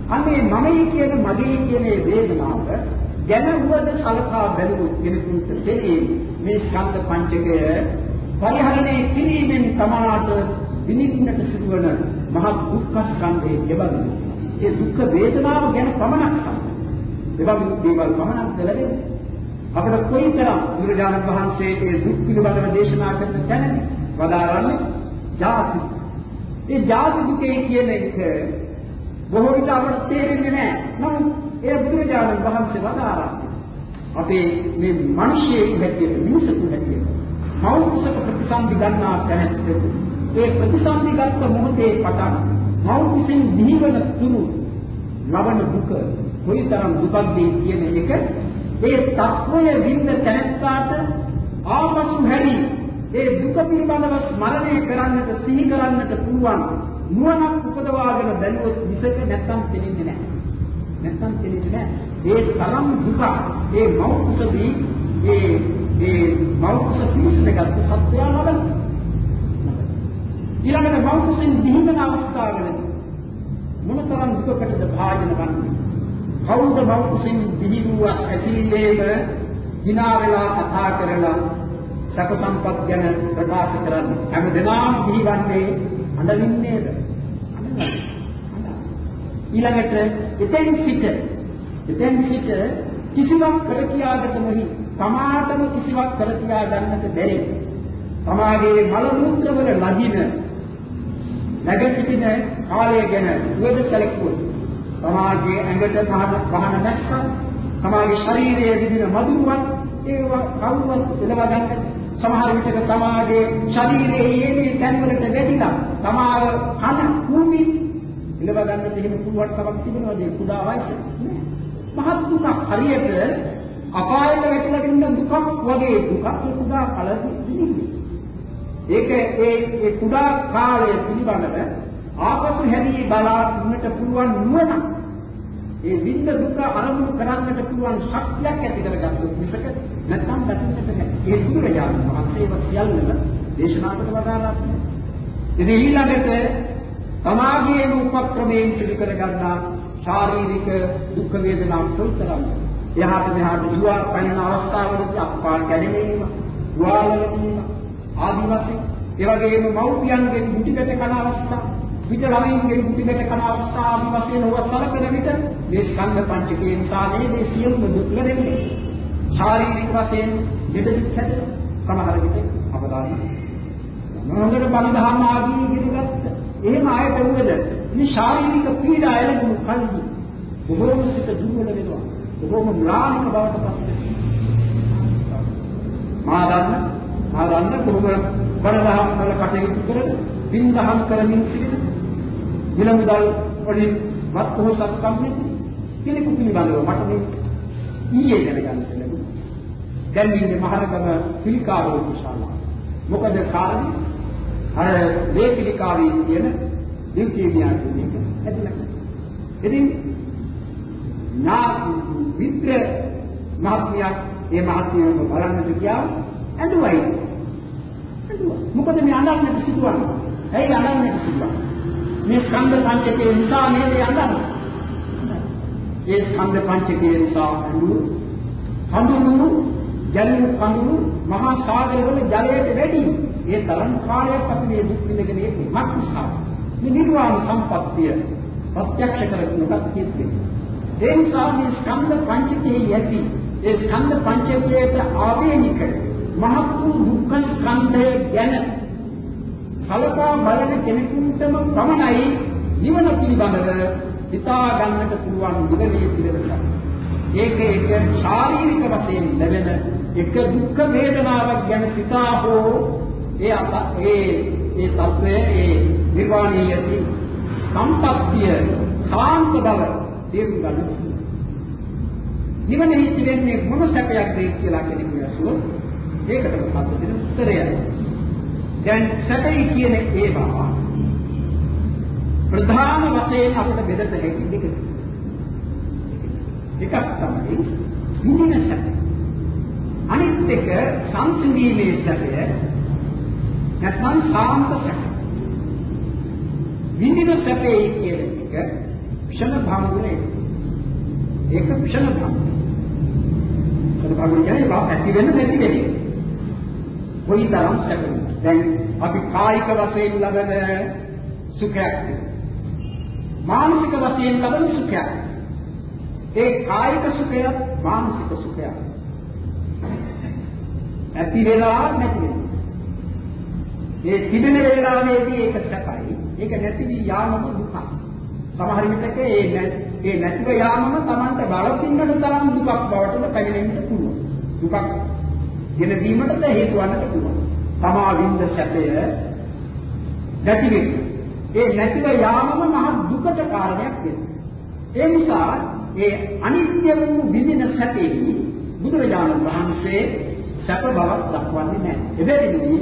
අන්නේ මමයි කියන මගේ කියන මේ වේදනාව ගැන වුවද සලකා බැලුවොත් කෙනෙකුට තේරෙයි මේ ස්කන්ධ පංචකය පරිහරණය කිරීමෙන් තමාට විනිවිදට සිදුවන මහ දුක්ඛ ස්කන්ධයේ දෙබඳු. ඒ දුක් වේදනාව ගැන පමණක් තමයි. එවන් දේවල් පමණක් දෙලෙන්නේ. අපිට කොයිතරම් බුදුරජාණන් වහන්සේ ඒ දුක් පිළිබඳව දේශනා කරන තැන වදාරන්නේ ජාති. ඒ ජාති දුකේ කියන එක බොහෝ විට අපට තේරෙන්නේ නැහැ. නමුත් ඒ බුදුරජාණන් වහන්සේ වදාරන්නේ අපේ මේ මිනිස්යෙකු හැටියට මිනිසෙකු හැටියට මෞර්තික ප්‍රතිසන්දි ගන්නා තැනට ඒ ප්‍රතිසන්දිගත මොහොතේ පටන් මෞර්තිසින් දිවිවන තුරු ලබන දුක කොයිතරම් දුකක්ද කියන එක ඒ තත්වය විඳ තැනට ආපසු හැරි ඒ දුක පිළිබඳව ස්මරණය කරන්නට සිහි කරන්නට පුළුවන් නුවණක් උපදවාගෙන බැලුවොත් විසක නැත්තම් තේරෙන්නේ නැහැ. නැත්තම් තේරෙන්නේ නැහැ. ඒ තරම් දුක ඒ මෞර්තිසදී ඒ ඒ මෞර්තිස පිළිසකට සත්‍යය ලබනවා. ඊළඟට මෞතුසින් දිහින අවස්ථාවලදී මොනතරම් දුකකටද භාජන වන්නේ? කවුද මෞතුසින් දිහිනුව ඇතිලේම දිනා වෙලා කතා කරලා සැප සම්පත් ගැන ප්‍රකාශ කරන්නේ? හැම දිනම දිහිවන්නේ අඬමින්නේද ඊළඟට එතෙන් සිට එතෙන් සිට කිසිවක් කර කියාගත නොහි සමාතම කිසිවක් කර කියා ගන්නට බැරි. සමාගයේ මල මුත්‍ර වල ලදින නැග සිටින කාලය ගැන සුවද සැලකුවොත් සමාජයේ ඇඟට පහන පහන නැත්නම් සමාජයේ ශරීරයේ විදින මధుරවත් ඒව කවුරුත් එළවා ගන්න. සමහර විටක සමාජයේ ශරීරයේ මේ තැන්වලට වැදිලා සමහර කන කුමි එළවා ගන්නට එහෙම පුළුවන් කමක් තිබෙනවද? ඒ කුඩා වයසේ මහත් දුක හරියට අපායට වැටිලා ඉන්න දුකක් වගේ දුකක් ඒ කුඩා කලදී ඒක ඒ ඒ කුඩා කාලය පිළිබඳව ආපසු හැදී බලා ඉන්නට පුළුවන් නුවණ ඒ විඳ දුක අරමුණු කරන්නට පුළුවන් ශක්තියක් ඇති කරගත්තොත් මිසක නැත්නම් දකින්නට නැහැ. ඒ බුදුරජාණන් වහන්සේව සියල්ලම දේශනා කොට වදාළා. ඉතින් ඊළඟට තමාගේම උපක්‍රමයෙන් සිදු කරගන්නා ශාරීරික දුක් වේදනා සුල්තරම් එහාට මෙහාට දුවා පනින අවස්ථාවලදී අප්පා කැඩෙනේම දුවාලවීම ආදි වශයෙන් ඒ වගේම මව්පියන්ගෙන් මුටිකට කන අවස්ථා පිට ළමයින්ගෙන් මුටිකට කන අවස්ථා ආදි වශයෙන් ඔබ සලකන විට මේ ස්කන්ධ පංචකේ නිසා මේ සියලුම දුක් ලැබෙන්නේ. ශාරීරික වශයෙන් දෙදෙක් හැදෙන සමහර විට අපදාන. මොනකට බණධර්ම ආදී ඉගෙනගත්ත එහෙම ආයත උනද මේ ශාරීරික පීඩා එළඹුණු කල්හි බොහෝම සිත දුර්වල වෙනවා. බොහෝම ම්ලානික බවට පත් මා දන්න මා දන්න කොහොම බණධර්ම වල කටයුතු කරන බින්දහම් කරමින් සිටින විලමුදල් වලින් වත් කොහොසත්කම් නැති කෙනෙකු පිළිබඳව මට මේ ඊයේ දැනගන්න ලැබුණා. දැන් ඉන්නේ මහරගම පිළිකාරෝ කුසාලා. මොකද කාරණේ අර මේ පිළිකාවේ කියන දිව්‍යඥාන කියන ඇතුළත. ඉතින් නා විත්‍ර මහත්මයා ඒ මහත්මියව බලන්නට ගියා ඇඬුවයි. ඇඬුවා. මොකද මේ අඬන්නට සිදුවන්නේ? ඇයි අඬන්නට සිදුවන්නේ? මේ ස්කන්ධ පංචකය නිසා නේද යන්නේ. ඒ ස්කන්ධ පංචකය නිසා අඳුරු හඳුනු ජලු කඳුළු මහා සාගරවල ජලයට වැඩි. ඒ තරම් කාලයක් අපි මේ දුක් විඳගෙන ඉන්නේ මක්නිසා. මේ නිර්වාණ සම්පත්තිය ප්‍රත්‍යක්ෂ කරගන්නට කිව්වේ. ඒ නිසා මේ ස්කන්ධ පංචකයේ යටි ඒ ස්කන්ධ පංචකයට ආවේනික මහත් වූ දුක්ඛ ස්කන්ධය ගැන කලකා බලන කෙනෙකුටම පමණයි නිවන පිළිබඳව හිතා ගන්නට පුළුවන් නිවනේ පිළිවෙලක්. ඒක එක ශාරීරික වශයෙන් ලැබෙන එක දුක් වේදනාවක් ගැන සිතා හෝ ඒ ඒ ඒ తත්වය ඒ නිර්වාණීයති සම්පත්තිය කාන්ත බව තේරුම් ගන්න. නිවනේ ඉතිරෙන්නේ මොන සැපයක් දෙයි කියලා කෙනෙකු ඇසුවොත් ඒකටම පස්සේ උත්තරයයි. දැන් සැපයි කියන ඒවා ප්‍රධාන වශයෙන් අපිට බෙදට හැකි දෙක. එකක් තමයි විඳින සැප. අනිත් එක සංසිඳීමේ සැපය නැත්නම් සාන්ත සැප. විඳින සැපේ කියන එක ක්ෂණ භංගුනේ. ඒක ක්ෂණ භංග. ක්ෂණ භංගුනේ කියන්නේ ඇති වෙන නැති වෙන්නේ. කොයිතරම් සැපද? දැන් අපි කායික වශයෙන් ලබන සුඛයක් මානසික වශයෙන් ලබන සුඛයක්. ඒ කායික සුඛයත් මානසික සුඛයක්. ඇති වෙලා නැති වෙනවා. ඒ තිබෙන වේලාවේදී ඒක සැපයි. ඒක නැති වී යාමම දුකයි. සමහර විටක ඒ ඒ නැතිව යාමම Tamanta බලපින්නට තරම් දුකක් බවට පැමිණෙන්න පුළුවන්. දුකක් ගෙන දීමටද හේතු වන්නට පුළුවන්. තමා විඳ සැපය නැති වෙන්නේ. ඒ නැතිව යාමම මහ දුකට කාරණයක් වෙනවා. ඒ නිසා ඒ අනිත්‍ය වූ විඳින සැපේ බුදුරජාණන් වහන්සේ සැප බවක් දක්වන්නේ නැහැ. එබැවිනි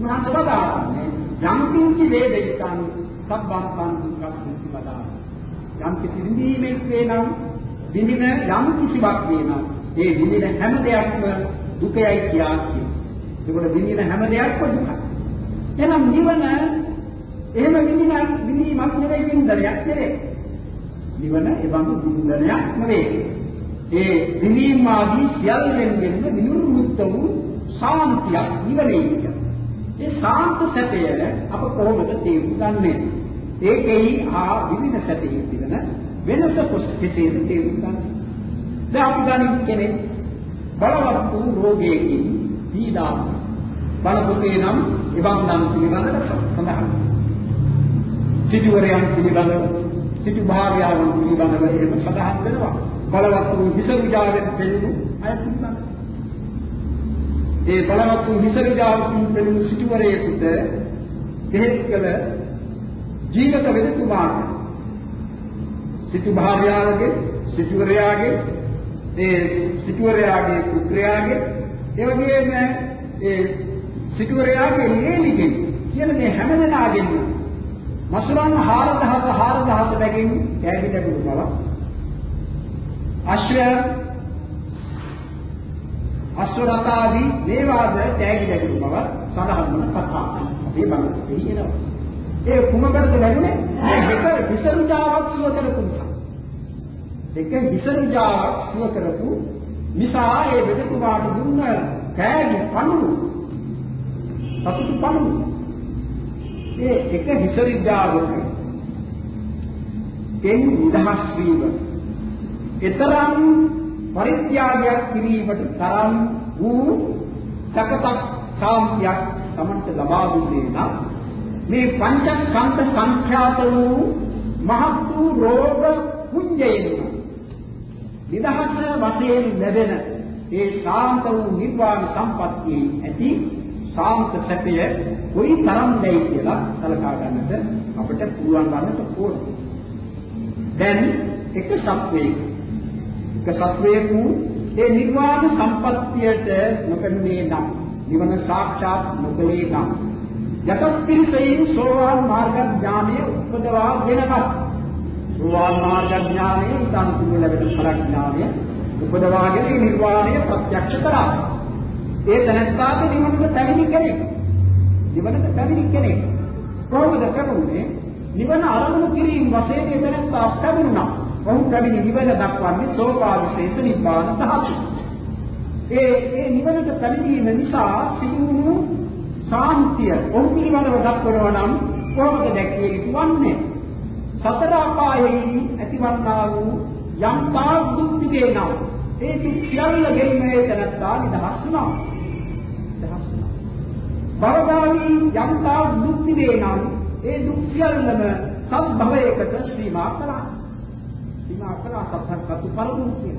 මහත් වදාන්නේ යම් කිංචි වේදිතං සබ්බං දුක්ඛ සුඛදා. යම් කිසි විඳීමෙක් වේනම් විඳින යම් කිසිවක් වේනම් ඒ විඳින හැම දෙයක්ම දුකයි කියා කියනවා. ඒකට විඳින හැම දෙයක්ම දුකයි. එහෙනම් නිවන එහෙම විඳින විඳීමක් නෙවෙයි විඳනයක් නෙවෙයි. නිවන එවම විඳනයක් නෙවෙයි. ඒ විඳීම් ආදී සියල්ලෙන් විනිර්මුක්ත වූ සාන්තියක් නිවනේ කියන්නේ. ඒ සාන්ත සැපය අප කොහොමද තේරුම් ගන්නෙ? ඒකෙහි ආ විවිධ සැපයේ තිබෙන වෙනස කොහේද තේරුම් ගන්න. දැන් අපි ගන්න කෙනෙක් බලවත් වූ රෝගයකින් පීඩා බලපොතේ නම් එවන් නම් පිළිබඳව සඳහන්. සිටුවරයන් පිළිබඳව සිටු භාර්යාවන් පිළිබඳව එහෙම සඳහන් වෙනවා. බලවත් වූ හිස විජාවෙන් පෙළුණු අය පිළිබඳව. ඒ බලවත් වූ හිස විජාවෙන් පෙළුණු සිටුවරයෙකුට දෙහෙත් කළ ජීවිත වෙදතුමාට සිටු භාර්යාවගේ සිටුවරයාගේ ඒ සිටුවරයාගේ පුත්‍රයාගේ ඒ වගේම ඒ සිටුවරයාගේ ලේලිගෙන් කියන මේ හැම දෙනාගෙන්ම මසුරන් 4000 4000 බැගින් කෑලි ලැබුණු බව අශ්වය අශ්වරතාදී මේවාද කෑලි ලැබුණු බව සඳහන් වන කතා. අපේ බණේ කියනවා ඒ කුමකටද ලැබුණේ? එක විසරුජාවක් සුව කරපු නිසා එක විසරුජාවක් සුව කරපු නිසා ඒ වෙදකුමාට දුන්න කෑලි පණුරු සතුටු පණුරු ඒ එක හිසරිද්දාවක එන් නිදහස් වීම. ඊතරම් පරිත්‍යාගයක් කිරීමට තරම් වූ සකතක් සාන්තියක් Tamanට ලබා දුන්නේ නම් මේ පංචස්කන්ධ සංඛ්‍යාත වූ මහත් වූ රෝග පුඤ්ජයෙන් නිදහස වශයෙන් ලැබෙන ඒ ශාන්ත වූ නිර්වාණ සම්පත්තිය ඇති ශාන්ත සැපය කොයි තරම් දැයි කියලා සලකා ගන්නට අපිට පුළුවන් ගන්නට ඕන. දැන් එක සත්වයක එක සත්වයක ඒ නිර්වාණ සම්පත්තියට නොකන්නේ නම් නිවන සාක්ෂාත් නොකලේ නම් යතප්පිරිසෙයින් සෝවාන් මාර්ග ඥානය උපදවා ගෙනගත් සෝවාන් මාර්ග ඥානය ඉතාම සුළු ලැබෙන ඵල ඥානය උපදවාගෙන නිර්වාණය ප්‍රත්‍යක්ෂ කරා. ඒ තැනත්තාට නිවනට පැමිණි කෙනෙක්. නිවනට පැමිණි කෙනෙක්. කොහොමද පැමුණේ? නිවන අරමුණු කිරීම වශයෙන් ඒ තැනත්තා පැමිණුණා. ඔහු පැමිණි නිවන දක්වන්නේ සෝපාවිශේෂ නිබ්බාන ධාතු. ඒ ඒ නිවනට පැමිණීම නිසා සිදුවුණු සාන්තිය ඔහු පිළිබඳව දක්වනවා නම් කොහොමද දැක්කේ වන්නේ? සතර අපායෙහි ඇතිවන්නා වූ යම් තාක් දුක් පිටේනම් ඒ දුක් සියල්ල ගෙන්නේ තනත්තා නිදහස් වුණා. නිදහස් වුණා. බවදාවි යම් තාක් දුක් පිටේනම් ඒ දුක් සියල්ලම සත්භවයකට සීමා කළා. සීමා කළා සත්‍යකතු පරමුතිය.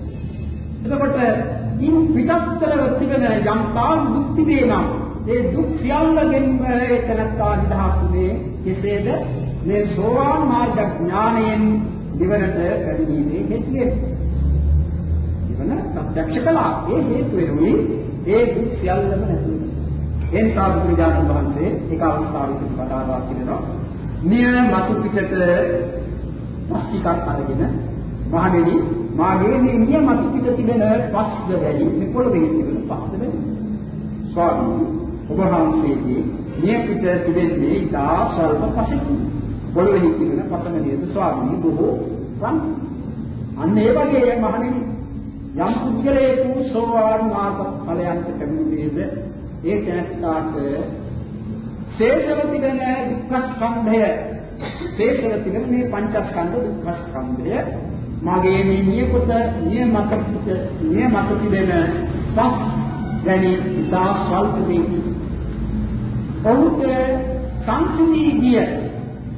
එතකොට ඉන් පිටස්තරව තිබෙන යම් තාක් දුක් පිටේනම් ඒ දුක් සියල්ල ගෙන්නේ තනත්තා නිදහස් වුණේ කෙසේද? මේ සෝවාන් මාර්ග ඥාණයෙන් නිවනට පැමිණීමේ හේතුවෙන්. නිවන ප්‍රත්‍යක්ෂ කළා. ඒ හේතු වෙනුයි ඒ දුක් සියල්ලම නැති වෙනවා. ඒ නිසා බුදුරජාණන් වහන්සේ ඒක අවස්ථාවකදී වදාළා කියනවා. නිය මතු පිටට පස්තිකක් අරගෙන මහණෙනි මාගේ මේ නිය මතු පිට තිබෙන පස්ද වැඩි මේ පොළවේ තිබෙන පස්ද වැඩි. ස්වාමීනි ඔබ වහන්සේගේ නිය පිට තිබෙන්නේ ඉතා ස්වල්ප පසෙකි. පොළවේ තිබෙන පතම නේද ස්වාමීනි බොහෝ වන් අන්න ඒ වගේ මහණෙනි යම් පුද්ගලයෙකු සෝවාන් මාර්ග ඵලයන්ට පැමිණෙන්නේද ඒ තැනට ශේෂව තිබෙන දුක්ඛ ස්කන්ධය ශේෂව තිබෙන මේ පංචස්කන්ධ දුක්ඛ ස්කන්ධය මගේ මේ නියපොත නියමක නියමක තිබෙන පස් ගැනීම ඉතා ස්වල්ප දෙකි. ඔහුට සංසිඳී ගිය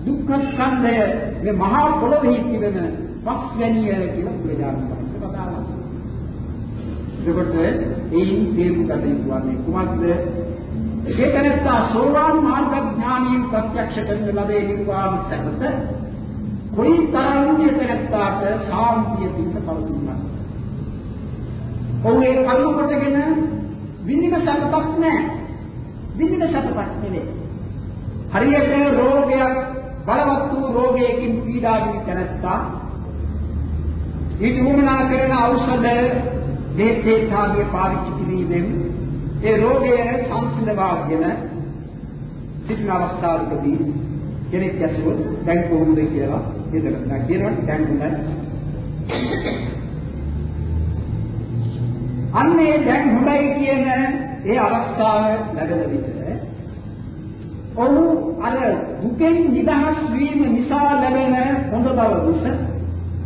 දුක්ඛ ස්කන්ධය මේ මහා පොළොවේ තිබෙන පස්වැනිය කියලා බුදුරජාණන් වහන්සේ කතාවා. එතකොට ඒයින් තේරුම් ගත යුතු වන්නේ කුමක්ද? ඒකනත්තා සෝවාන් මාර්ග ඥානීය ප්‍රත්‍යක්ෂ කරන ලබේ නිර්වාණ සත්‍යත කොයි තරම් යතනත්තාට සාන්තිය පිට පවතුනා. ඔහු ඒ කර්ම කොටගෙන විඳින සත්‍යක් නැහැ. විඳින සත්‍යක් නෙවෙයි. හරියට රෝගයක් බලවත් වූ රෝගයකින් පීඩා වී තැනැත්තා. ඊට උමනා කරන ඖෂධ දේශේතාගේ පාවිච්චි කිරීමෙන් ඒ රෝගය සංසිඳවාගෙන සිටින අවස්ථාවකදී කෙනෙක් ඇසුවොත් දැන් කොහොමද කියලා හිතනවා කියනකොට දැන් හොඳයි. අන්නේ දැන් හොඳයි කියන ඒ අවස්ථාව ලැබෙන විට ඔහු අර දුකෙන් නිදහස් වීම නිසා ලැබෙන හොඳ බව දුස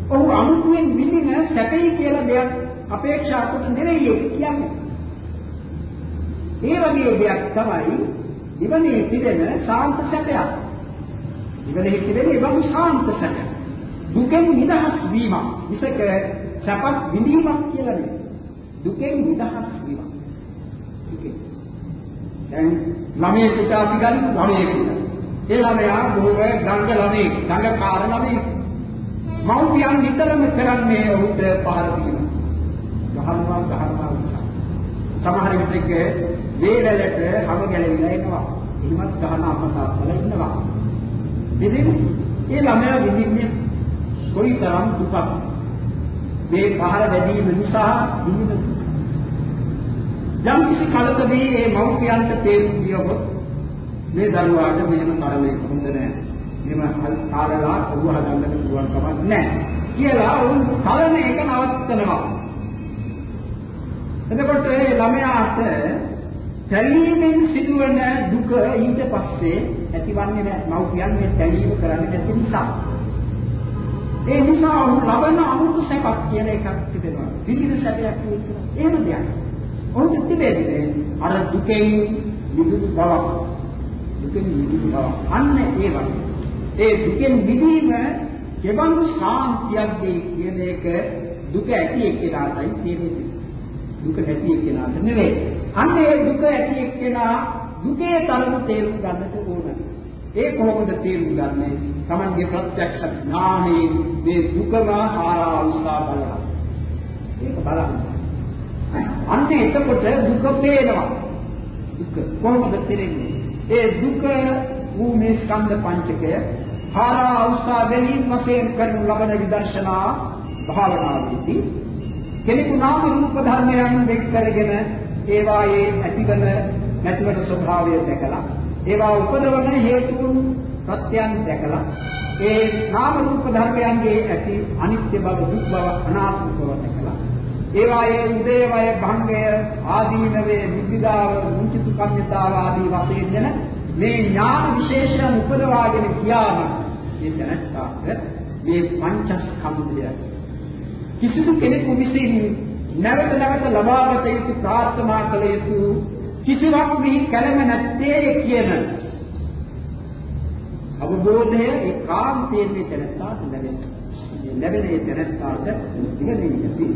ඔහු අමුතුවෙන් විඳින සැපයි කියලා දෙයක් අපේක්ෂා කොට නෙවෙයි කියන්නේ. ඒ වගේ දෙයක් තමයි නිවනේ තිබෙන ශාන්ත සැපයක්. නිවනේ තිබෙන ඒ වගේ ශාන්ත සැපයක්. දුකෙන් නිදහස් වීම විසක සැපක් විඳීමක් කියලා නෙවෙයි. දුකෙන් නිදහස් වීම. දුකෙන්. දැන් ළමයෙකුට අපි ගන්න ළමයෙකුට. ඒ ළමයා බොහෝ ගංග ළමයෙක්, ගංගකාර ළමයෙක්. මව්පියන් නිතරම කරන්නේ ඔහුට පහර දීම. ගහනවා ගහනවා සමහර විටක වේලලට හැම ගැලවිලා එනවා. එහෙමත් ගහන අම්මා තාත්තලා ඉන්නවා. ඉතින් ඒ ළමයා විඳින්නේ කොයිතරම් දුකක්. මේ පහර දැදීම නිසා විඳින යම් කිසි කලකදී මේ මව්පියන්ට තේරුම් ගියොත් මේ දරුවාට මෙහෙම කරන්නේ හොඳ නෑ. මෙහෙම කාලලා ඔබ හදන්නට පුළුවන් කමක් නෑ. කියලා උන් කලන එක නවත්තනවා. එතකොට මේ ළමයාට තැලීමෙන් සිදුවන දුක ඊට පස්සේ ඇතිවන්නේ නැහැ. මව්පියන් මේ තැලීම කරන්නේ නැති නිසා. ඒ නිසා ඔහු ලබන අමුතු සැපක් කියන එකක් තිබෙනවා. විවිධ සැපයක් තියෙනවා. එහෙම දෙයක්. ඔහුට තිබෙන්නේ අර දුකෙන් මිදුණු බවක්. දුකෙන් මිදුණු බවක්. අන්න ඒ වගේ. ඒ දුකෙන් මිදීම කෙබඳු ශාන්තියක්ද කියන එක දුක ඇති එක්කෙනාටයි තියෙන්නේ. දුක නැති එක්කෙනාට නෙවෙයි. අන්න ඒ දුක ඇති එක්කෙනා දුකේ තරම තේරුම් ගන්නට ඕන. ඒ කොහොමද තේරුම් ගන්නේ? Tamange ප්‍රත්‍යක්ෂ ඥානයේ මේ දුකම ආරා උස්සා බලනවා. ඒක බලන්න. අන්න එතකොට දුක පේනවා. දුක කොහොමද තේරෙන්නේ? ඒ දුක වූ මේ ස්කන්ධ පංචකය හාරා උස්සා ගැනීම වශයෙන් කරනු ලබන විදර්ශනා භාවනාවේදී කෙනෙකු නාම රූප ධර්මයන් දෙක් කරගෙන ඒවායේ ඇතිවන නැතිවන ස්වභාවය දැකලා ඒවා උපදවන හේතුන් ප්‍රත්‍යයන් දැකලා ඒ නාම රූප ධර්මයන්ගේ ඇති අනිත්‍ය බව දුක් බව අනාත්ම බව දැකලා ඒවායේ උදේවය භංගය ආදීනවේ නිබ්බිදාව මුචිතු කම්මිතාව ආදී වශයෙන් දෙන මේ ඥාන විශේෂණ උපදවාගෙන කියාම මේ දැනස්ථාප මේ පංචස්කන්ධය කිසිදු කෙනෙකු විසින් නැවත නැවත ලබාගත යුතු ප්‍රාර්ථනා කළ යුතු කිසිවක් මෙහි කලම නැත්තේ කියන අවබෝධය ඒකාන්තයෙන් මේ දැනස්ථාප ලැබෙනවා. ලැබෙන ඒ දැනස්ථාප ඉගෙනීමේදී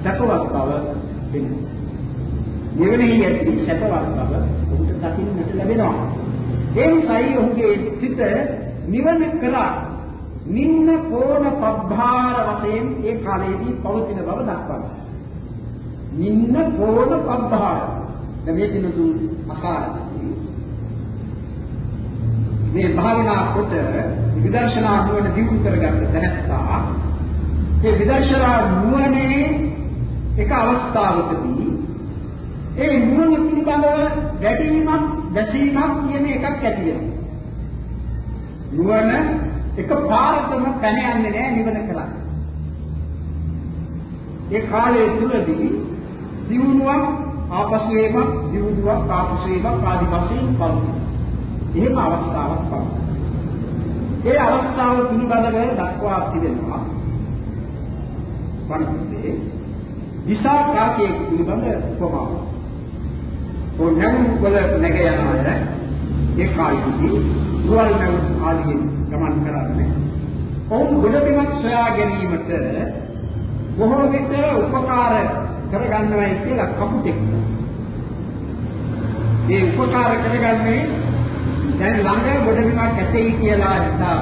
සකවත් බව වෙනවා. නිවනෙහි ඇති සැපවත් බව ඔහුට දකින්නට ලැබෙනවා. ඒ නිසායි ඔහුගේ සිත නිවන කළා නින්න කෝණ පබ්බාර වශයෙන් ඒ කාලයේදී පවතින බව දක්වනවා. නින්න කෝණ පබ්බාර. මේ දිනතු අකාරයි. මේ භාවනා කොට විදර්ශනා නුවණ දියුණු කරගත්ත තැනැත්තා ඒ විදර්ශනා නුවණේ එක අවස්ථාවකදී ඒ නුවණ පිළිබඳව ගැටීමක් දැසීමක් කියන එකක් ඇති වෙනවා. නුවණ එක පාරකම පැන යන්නේ නැහැ නිවන කලක්. ඒ කාලයේ තුලදී දියුණුවක් ආපසු වීමක් දියුණුවක් ආපසු වීමක් ආදි වශයෙන් පවතී. එහෙම අවස්ථාවක් පවතී. ඒ අවස්ථාව පිළිබඳව දක්වා තිබෙනවා. වන්දේ විසාකාකයේ පිළිබඳ උපමාවක්. ඔන්නම වල නැග යන අය ඒ කාලෙදී දුවල් නැව ආදී ගමන් කරන්නේ. ඔවුන් ගොඩබිමක් සොයා ගැනීමට බොහෝ විට උපකාර කරගන්නවයි කියලා කපුටෙක්. මේ උපකාර කරගන්නේ දැන් ළඟ ගොඩබිමක් ඇතෙයි කියලා හිතා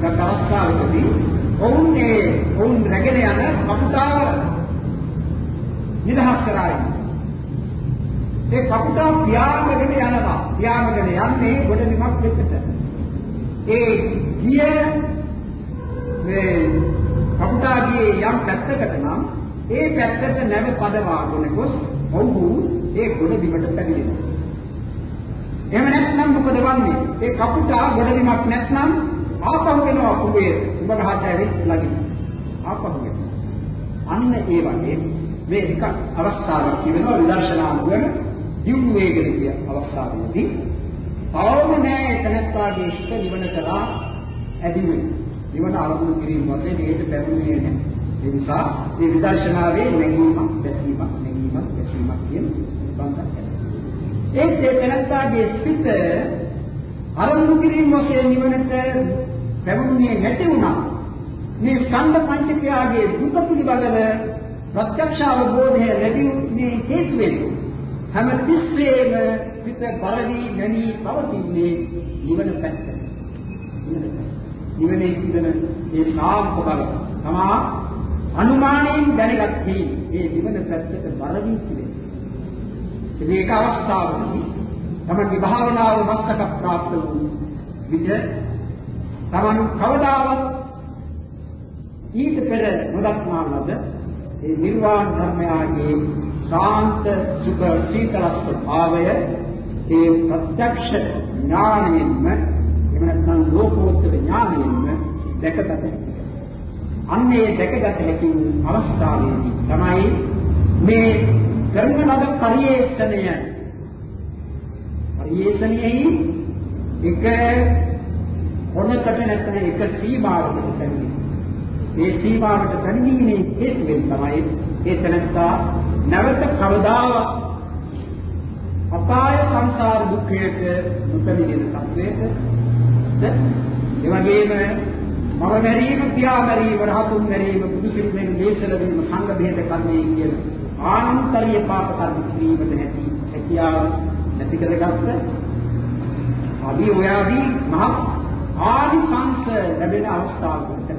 ගත අවස්ථාවකදී ඔවුන් ඒ ඔවුන් රැගෙන යන කපුටාව නිදහස් කරායි. ඒ කපුටා පියාඹගෙන යනවා. පියාඹගෙන යන්නේ ගොඩබිමක් දෙකට. ඒ ගිය මේ කපුටාගේ යම් පැත්තකට නම් ඒ පැත්තට නැව පදවාගෙන ගොස් ඔව්හු ඒ ගොඩබිමට පැමිණෙනවා. එහෙම නැත්නම් මොකද වන්නේ? ඒ කපුටා ගොඩබිමක් නැත්නම් ආපහු වෙනවා කුඹේ. උඹ ගහට ඇවිත් ළඟින්. ආපහු වෙනවා. අන්න ඒ වගේ මේ එක අවස්ථාවක් තිබෙනවා විදර්ශනා නුවණ දියුණු වේගෙන ගිය අවස්ථාවේදී තවම නෑ එතනත්වාගේ ඉෂ්ට නිවන කරා ඇදිමේ. නිවන අරමුණු කිරීම වශයෙන් මේක ලැබුණේ නැහැ. ඒ නිසා මේ විදර්ශනාවේ නැගීමක්, දැකීමක්, නැගීමක්, දැකීමක් කියන බන්ධයක්. ඒ එතනත්වාගේ සිත අරමුණු කිරීම වශයෙන් නිවනට ලැබුණේ නැති වුණා. මේ ස්කන්ධ පංචකයාගේ දුක පිළිබඳව ප්‍රත්‍යක්ෂ අවබෝධය ලැබීමේ හේතු වෙන්නේ හැම තිස්සෙම පිට බරදී නැමී පවතින්නේ නිවන පැත්ත. නිවනේ තිබෙන ඒ සාම්ප බව තමා අනුමානයෙන් දැනගත්තේ ඒ නිවන පැත්තට බරදී තිබෙනවා. ඒක අවස්ථාවකදී තමන්ගේ භාවනාව මත්තක ප්‍රාප්ත වූ විට තමන් කවදාවත් ඊට පෙර නොදක්නා ලද ඒ නිර්වාණ ධර්මයාගේ ශාන්ත සුඛ සීතල ස්වභාවය ඒ ප්‍රත්‍යක්ෂ ඥානයෙන්ම එහෙම නැත්නම් ලෝකෝත්තර ඥානයෙන්ම දැකගත හැකියි. අන්නේ දැකගත හැකි අවස්ථාවේදී තමයි මේ කරන ලද පරිේෂණය පරිේෂණයෙහි එක කොනකට තැනැත්ත එක සීමාවකට පැමිණෙනවා. ඒ සීමාවට පැමිණීමේ හේතුවෙන් තමයි ඒ තැනැත්තා නැවත කවදාවත් අපාය සංසාර දුක්ඛයට නොපැමිණෙන තත්වයට ඒ වගේම මම මැරීම, පියා මැරීම, රහතුන් මැරීම, බුදු සිරුරෙන් දේශල වීම, සංඝ බෙහෙත කන්නේ කියන ආනන්තරීය පාප කර්ම කිරීමට නැති හැකියාව නැති කරගත්ත අපි ඔයාදී මහ ආනිසංස ලැබෙන අවස්ථාවකට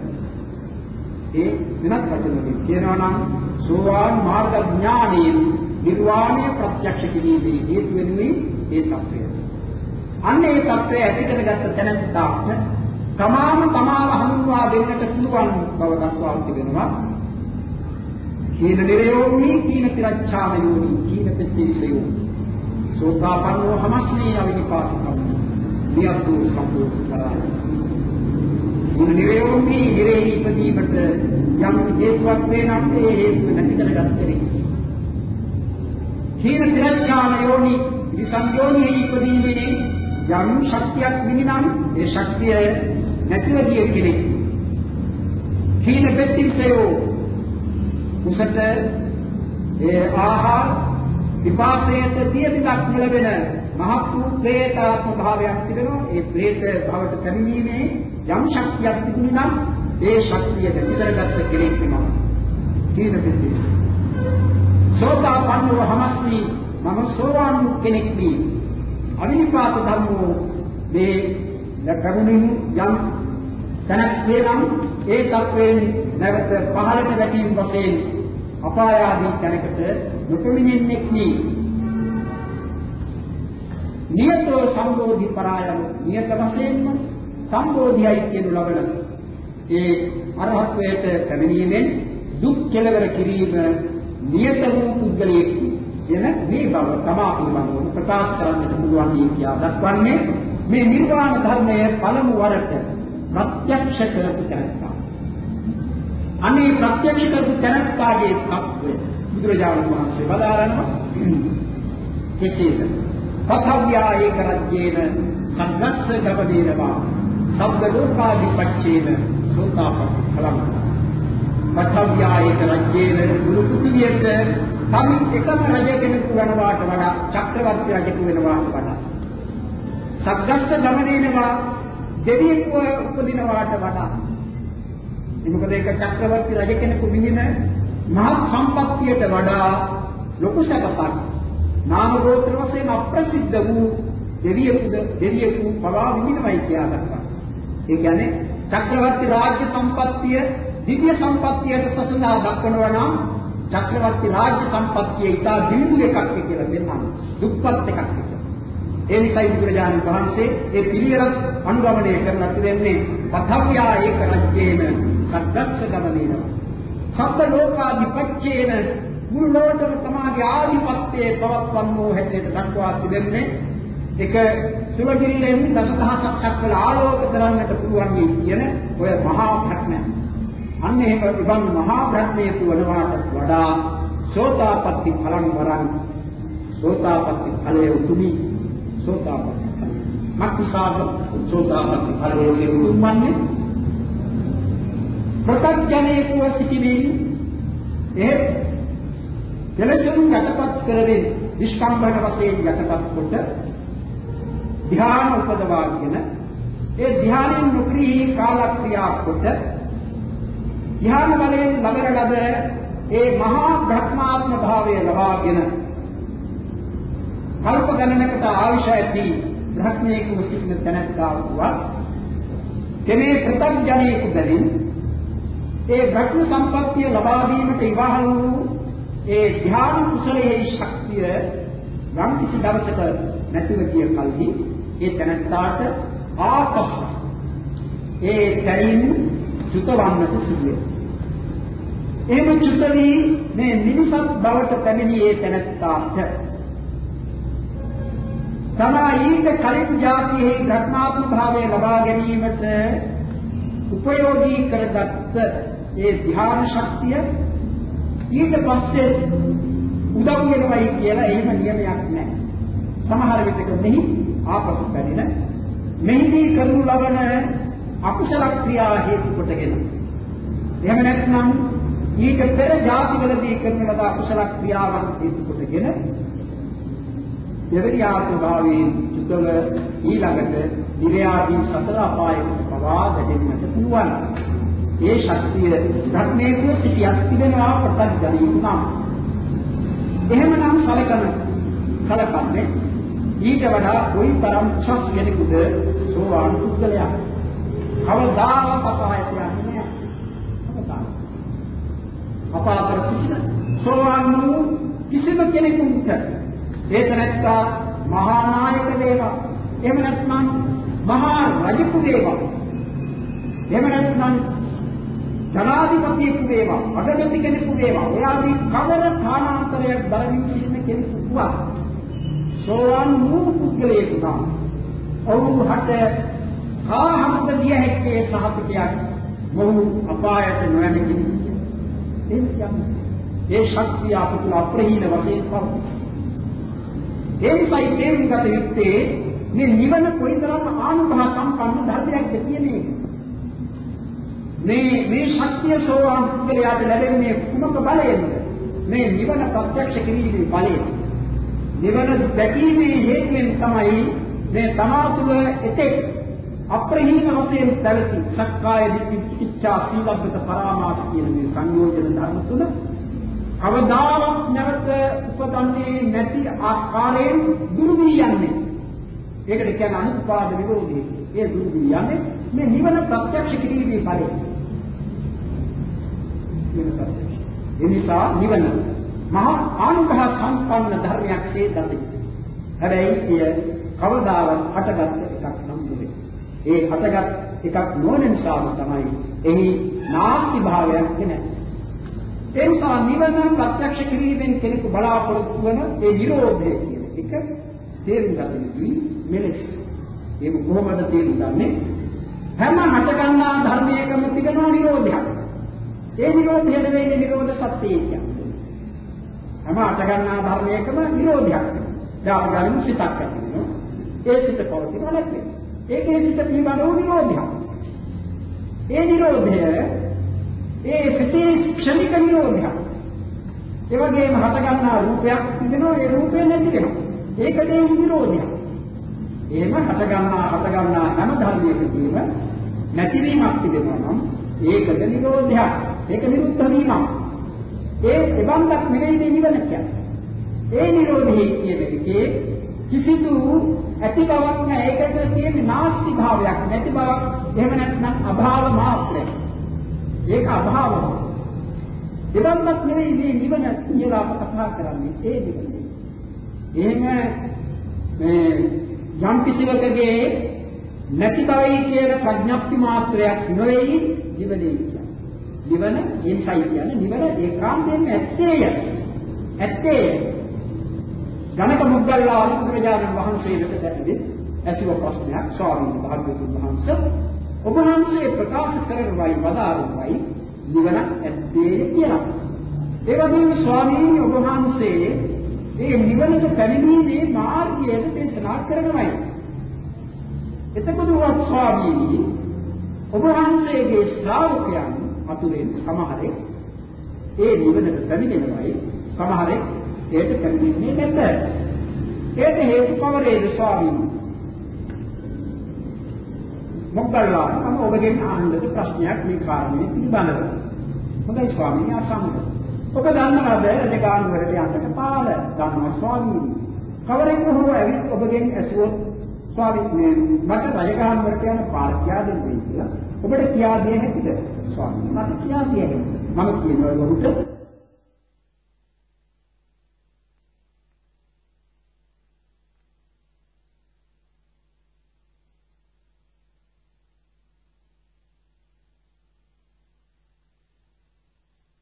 ඒ වෙනත් වචනකින් කියනවා නම් සෝවාන් මාර්ග ඥානයෙන් නිර්වාණය ප්‍රත්‍යක්ෂ කිරීමේ හේතු වෙනුනේ ඒ తත්වය. අන්න ඒ తත්වය ඇති කරගත්ත තැනට තමාම තමාව හඳුන්වා දෙන්නට පුළුවන් බව දක්වා තිබෙනවා. කීන නිරයෝනි කීන තිරච්ඡාම යෝනි කීන පෙත්තිසයෝ සෝතාපන්නෝ හමස්මී අවිනිපාතකම් නියතු සම්පූර්ණ කරා. කීන නිරයෝනි නිරේ ඉපදීමට යම් හේතුවක් වෙනත් ඒ හේතු නැති කරගත්තේ. කීන තිරච්ඡාම යෝනි විසංයෝනි ඉපදීමේ යම් ශක්තියක් විනිනම් ඒ ශක්තිය නැතිව ගිය කෙනෙක්. කීන පෙත්තිසයෝ කුසට ඒ ආහාර විපාකයට සියදිනක් ලැබෙන මහත් වූ ප්‍රේතාත්ම භාවයක් තිබෙනවා. ඒ ප්‍රේත භවට පැමිණීමේ යම් ශක්තියක් තිබුණා නම් ඒ ශක්තිය දෙතරගත් කෙනෙක් වෙනවා කීන පිටි සෝතාපන්නව හමස්මි. මම සෝවාන් කෙනෙක් වී. අවිනිපාත ධර්මෝ මේ ලැබුණින් යම් තැනක් වේනම් ඒ තත්වයෙන් නැවත පහළට වැටීම වශයෙන් අපාය ආදී තැනකට නොපෙමිණෙන්නේ නී. නියතෝ සම්බෝධි පරායන නියත වශයෙන්ම සම්බෝධියයි කියනු ලබන ඒ අරහත්වයට පැමිණීමෙන් දුක් කෙලවර කිරීම නියත වූ පුද්ගලයෙක් කියන මේ බව තමා පිළිබඳව ප්‍රකාශ කරන්නට පුළුවන් කියා දක්වන්නේ මේ නිර්වාණ ධර්මයේ පළමු වරට ප්‍රත්‍යක්ෂ කරපු තැනත්තා. අනේ ප්‍රත්‍යක්ෂ කරපු තැනත්තාගේ තත්ත්වය බුදුරජාණන් වහන්සේ බදාරනවා කෙසේද? පතව්‍යා ඒක රජ්‍යේන සංඝස්ස ගමදේනවා සබ්බ ලෝකාදිපච්චේන සෝතාපට්ටි ඵලං පතව්‍යා ඒක රජ්‍යේන ගුරු කුටියට තම එකම රජ කෙනෙකු වෙනවාට වඩා චක්‍රවර්ති රජෙකු වෙනවාට වඩා. සග්ගස්ස ගමනේනවා දෙවියෙකු උපදිනවාට වඩා. මොකද ඒක චක්‍රවර්ති රජ කෙනෙකු විඳින මහත් සම්පත්තියට වඩා ලොකු සැපක් නාම ගෝත්‍ර වශයෙන් අප්‍රසිද්ධ වූ දෙවියෙකුද දෙවියෙකු පවා විඳිනවයි කියලා දක්වනවා. ඒ කියන්නේ චක්‍රවර්ති රාජ්‍ය සම්පත්තිය දිව්‍ය සම්පත්තියට සසඳා දක්වනවා නම් චක්‍රවර්ති රාජ්‍ය සම්පත්තිය ඉතා දියුණු එකක් කියලා දෙන්නා. දුක්පත් එකක් කියලා. ඒ නිසායි බුදුරජාණන් වහන්සේ ඒ පිළිවෙලක් අනුගමනය කරලා තිබෙන්නේ පතව්‍යා ඒක රජ්‍යේන සද්දස්ස ගමනේන සබ්බ ලෝකාධිපත්‍යේන මුළු ලෝකෙම තමාගේ ආධිපත්‍යයේ පවත්වන්නෝ හැටියට දක්වා තිබෙන්නේ එක සුවගිල්ලෙන් දසදහසක් සක්වල ආලෝක කරන්නට පුළුවන් කියන ඔය මහා ප්‍රඥා. අන්න ඒක ඉබන් මහා ප්‍රඥේතු වනවාට වඩා සෝතාපට්ටි ඵලං වරං සෝතාපට්ටි ඵලයේ උතුමි සෝතාපට්ටි ඵලය. මක්නිසාද සෝතාපට්ටි ඵලයේ උතුම්න්නේ ප්‍රත්‍යඥේකුව සිටිමින් ඒ කෙලෙසුන් යටපත් කරමින් විස්කම්බන වශයෙන් යටපත් කොට ධ්‍යාන උපදවාගෙන ඒ ධ්‍යානෙන් නොක්‍රී කාලක්‍රියා කොට ධ්‍යාන බලයෙන් ලබන ලද ඒ මහා බ්‍රහ්මාත්ම භාවය ලබාගෙන කල්ප ගණනකට ආවිෂ ඇති බ්‍රහ්මයේ කුසින තැනත්තා වූවා. කෙනේ ප්‍රත්‍යඥයෙකු බැවින් ඒ භක්ති සම්පත්තිය ලබා ගැනීමට ඉවහල් වූ ඒ ධ්‍යාන කුසලයේ ශක්තිය යම් කිසි දවසක නැතිව ගිය කල්හි ඒ තැනත්තාට ආපස් ඒ තැනින් චුතවන්නට සිදුවේ. එහෙම චුත වී මේ මිනිසත් බවට පැමිණි ඒ තැනත්තාට තමා ඊට කලින් જાතියේ ධර්මාත්ම භාවය ලබා ගැනීමට උපයෝගී කරගත්ත ඒ ධ්‍යාන ශක්තිය ඊට පස්සේ උදව් වෙනවයි කියලා එහෙම නියමයක් නැහැ. සමහර විටක මෙහි ආපසු පැමිණ මෙහිදී කරනු ලබන අකුසල අකුසල ක්‍රියා හේතු කොටගෙන එහෙම නැත්නම් ඊට පෙර ජාතිවලදී කරන ලද අකුසල ක්‍රියාවන් හේතු කොටගෙන දෙවැනි ආත්ම භාවයෙන් චුතව ඊළඟට දිව්‍යාදී සතර අපායකට පවා දැදෙන්නට පුළුවන්. ඒ ශක්තිය ධර්මයේ කුසිතියක් තිබෙනවා ප්‍රත්‍යඥීතුනම්. එහෙමනම් සලකන සලකන්නේ ඊට වඩා කොයි තරම් ශක් කෙනෙකුද සෝවාන් පුද්ගලයා. කවදාවත් අපායට යන්නේ නැහැ. අපාතර කිසිම සෝවාන් වූ කිසිම කෙනෙකුට ඒ තැනැත්තා මහා නායක වේවා. එහෙම නැත්නම් මහා රජෙකු වේවා. එහෙම නැත්නම් ජනාධිපතියෙකු වේවා, අගමැති කෙනෙකු වේවා. එයාදී කවර ස්ථානාන්තරයක් දරමින් සිටින කෙනෙකු වුණා. සෝවාන් වූ පුද්ගලයෙකු නම් ඔවුන් හට කාහමද දිය හැක්කේ සහපිතයක් මොහු අපායට නොයන්නේ කෙනෙක්. ඒ ශක්තිය අපට අප්‍රහීන වශයෙන් පවතී. ඒ නිසායි තේරුම් ගත යුත්තේ මේ නිවන කොයිතරම් ආනුභව සම්පන්න ධර්මයක්ද කියන එක. මේ මේ ශක්තිය සෝවාන් පුද්ගලයාට ලැබෙන්නේ කුමක බලයෙන්ද? මේ නිවන ප්‍රත්‍යක්ෂ කිරීමේ බලයෙන්. නිවන දැකීමේ හේතුවෙන් තමයි මේ තමා තුළ එතෙක් අප්‍රහීන වශයෙන් පැවති සක්කාය දිට්ඨි ඉච්ඡා සීලබ්බත පරාමාස කියන මේ සංයෝජන ධර්ම තුන කවදාවත් නැවත උපදන්නේ නැති ආකාරයෙන් දුරු වී යන්නේ. ඒකට කියන අනුපාද විරෝධී. ඒ දුරු වී යන්නේ මේ නිවන ප්‍රත්‍යක්ෂ කිරීමේ ඵලය. නිවන ප්‍රත්‍යක්ෂ. ඒ නිසා නිවන මහා ආනුභව සම්පන්න ධර්මයක් හේතයි. හැබැයි එය කවදාවත් හටගත් එකක් නම් නෙවෙයි. ඒ හටගත් එකක් නොවන නිසාම තමයි එහි නාස්ති භාවයක් නැහැ. ඒ නිසා නිවන ප්‍රත්‍යක්ෂ කිරීමෙන් කෙනෙකු බලාපොරොත්තු වන ඒ නිරෝධය කියන එක තේරුම් ගන්නදී මෙලෙස. ඒක කොහොමද තේරුම් ගන්නේ? හැම හට ගන්නා ධර්මයකම තිබෙනා නිරෝධයක්. ඒ නිරෝධය නෙවෙයි නිරෝධ සත්‍යය කියන්නේ. හැම හට ගන්නා ධර්මයකම නිරෝධයක්. දැන් අපි ගන්න සිතක් ඇතිවෙනවා. ඒ සිත පවතින නැත්නම්. ඒකේ සිත පිළිබඳව නිරෝධයක්. ඒ නිරෝධය ඒ සිතේ ක්ෂණික නිරෝධයක්. ඒ වගේම හට ගන්නා රූපයක් තිබෙනවා ඒ රූපේ නැති වෙනවා. ඒකදී නිරෝධයක්. එහෙම හට ගන්නා හට ගන්නා හැම ධර්මයකදීම නැතිවීමක් තිබෙනවා නම් ඒකද නිරෝධයක්. ඒක නිරුද්ධ වීමක්. ඒ එබන්දක් නෙවෙයි මේ නිවන කියන්නේ. ඒ නිරෝධයේ කියන එකේ කිසිදු ඇති බවක් නැහැ. ඒකට තියෙන්නේ නාස්ති භාවයක් නැති බවක්. එහෙම නැත්නම් අභාව මාත්‍රයක්. ඒක අභාවම. දෙවන්නක් නෙවෙයි මේ නිවන කියලා අප කතා කරන්නේ ඒ නිවන. එහෙම මේ යම් කිසිවකගේ නැති බවයි කියන ප්‍රඥප්ති මාත්‍රයක් නෙවෙයි නිවනේ කියන්නේ. නිවන ඒසයි කියන්නේ නිවන ඒකාන්තයෙන් ඇත්තේය. ඇත්තේය. ගණක මුග්ගල්ලා අනුරජානන් වහන්සේට දැක්කේ ඇතිව ප්‍රශ්නයක් ස්වාමීන් වහන්සේ ඔබ වහන්සේ ප්‍රකාශ කරනවායි වදාරුවයි නිවන ඇත්තේ කියලා. ඒ වගේම ස්වාමීන් ඔබ වහන්සේ මේ නිවනට පැමිණීමේ මාර්ගය දේශනා කරනවායි. එතකොට වත් ස්වාමීන් ඔබ වහන්සේගේ ශ්‍රාවකයන් අතුරෙන් සමහරෙක් ඒ නිවනට පැමිණෙනවායි සමහරෙක් ඒකට පැමිණෙන්නේ නැත. ඒක හේතු කවරේද ස්වාමීන් මොග්ගල්ලාන මම ඔබගෙන් අහන්නද ප්‍රශ්නයක් මේ කාරණේ පිළිබඳව. හොඳයි ස්වාමීනි අසන්න. ඔබ දන්නවද රජගාන වලට යන්නට පාල ගන්නවා ස්වාමීනි. කවරෙක් හෝ ඇවිත් ඔබගෙන් ඇසුවොත් ස්වාමීනි මට රජගාන වලට යන පාල කියා දෙන්නේ කියලා. ඔබට කියා දෙන්නේ නැතිද? ස්වාමීනි මට කියා දෙන්නේ. මම කියනවා ඔබට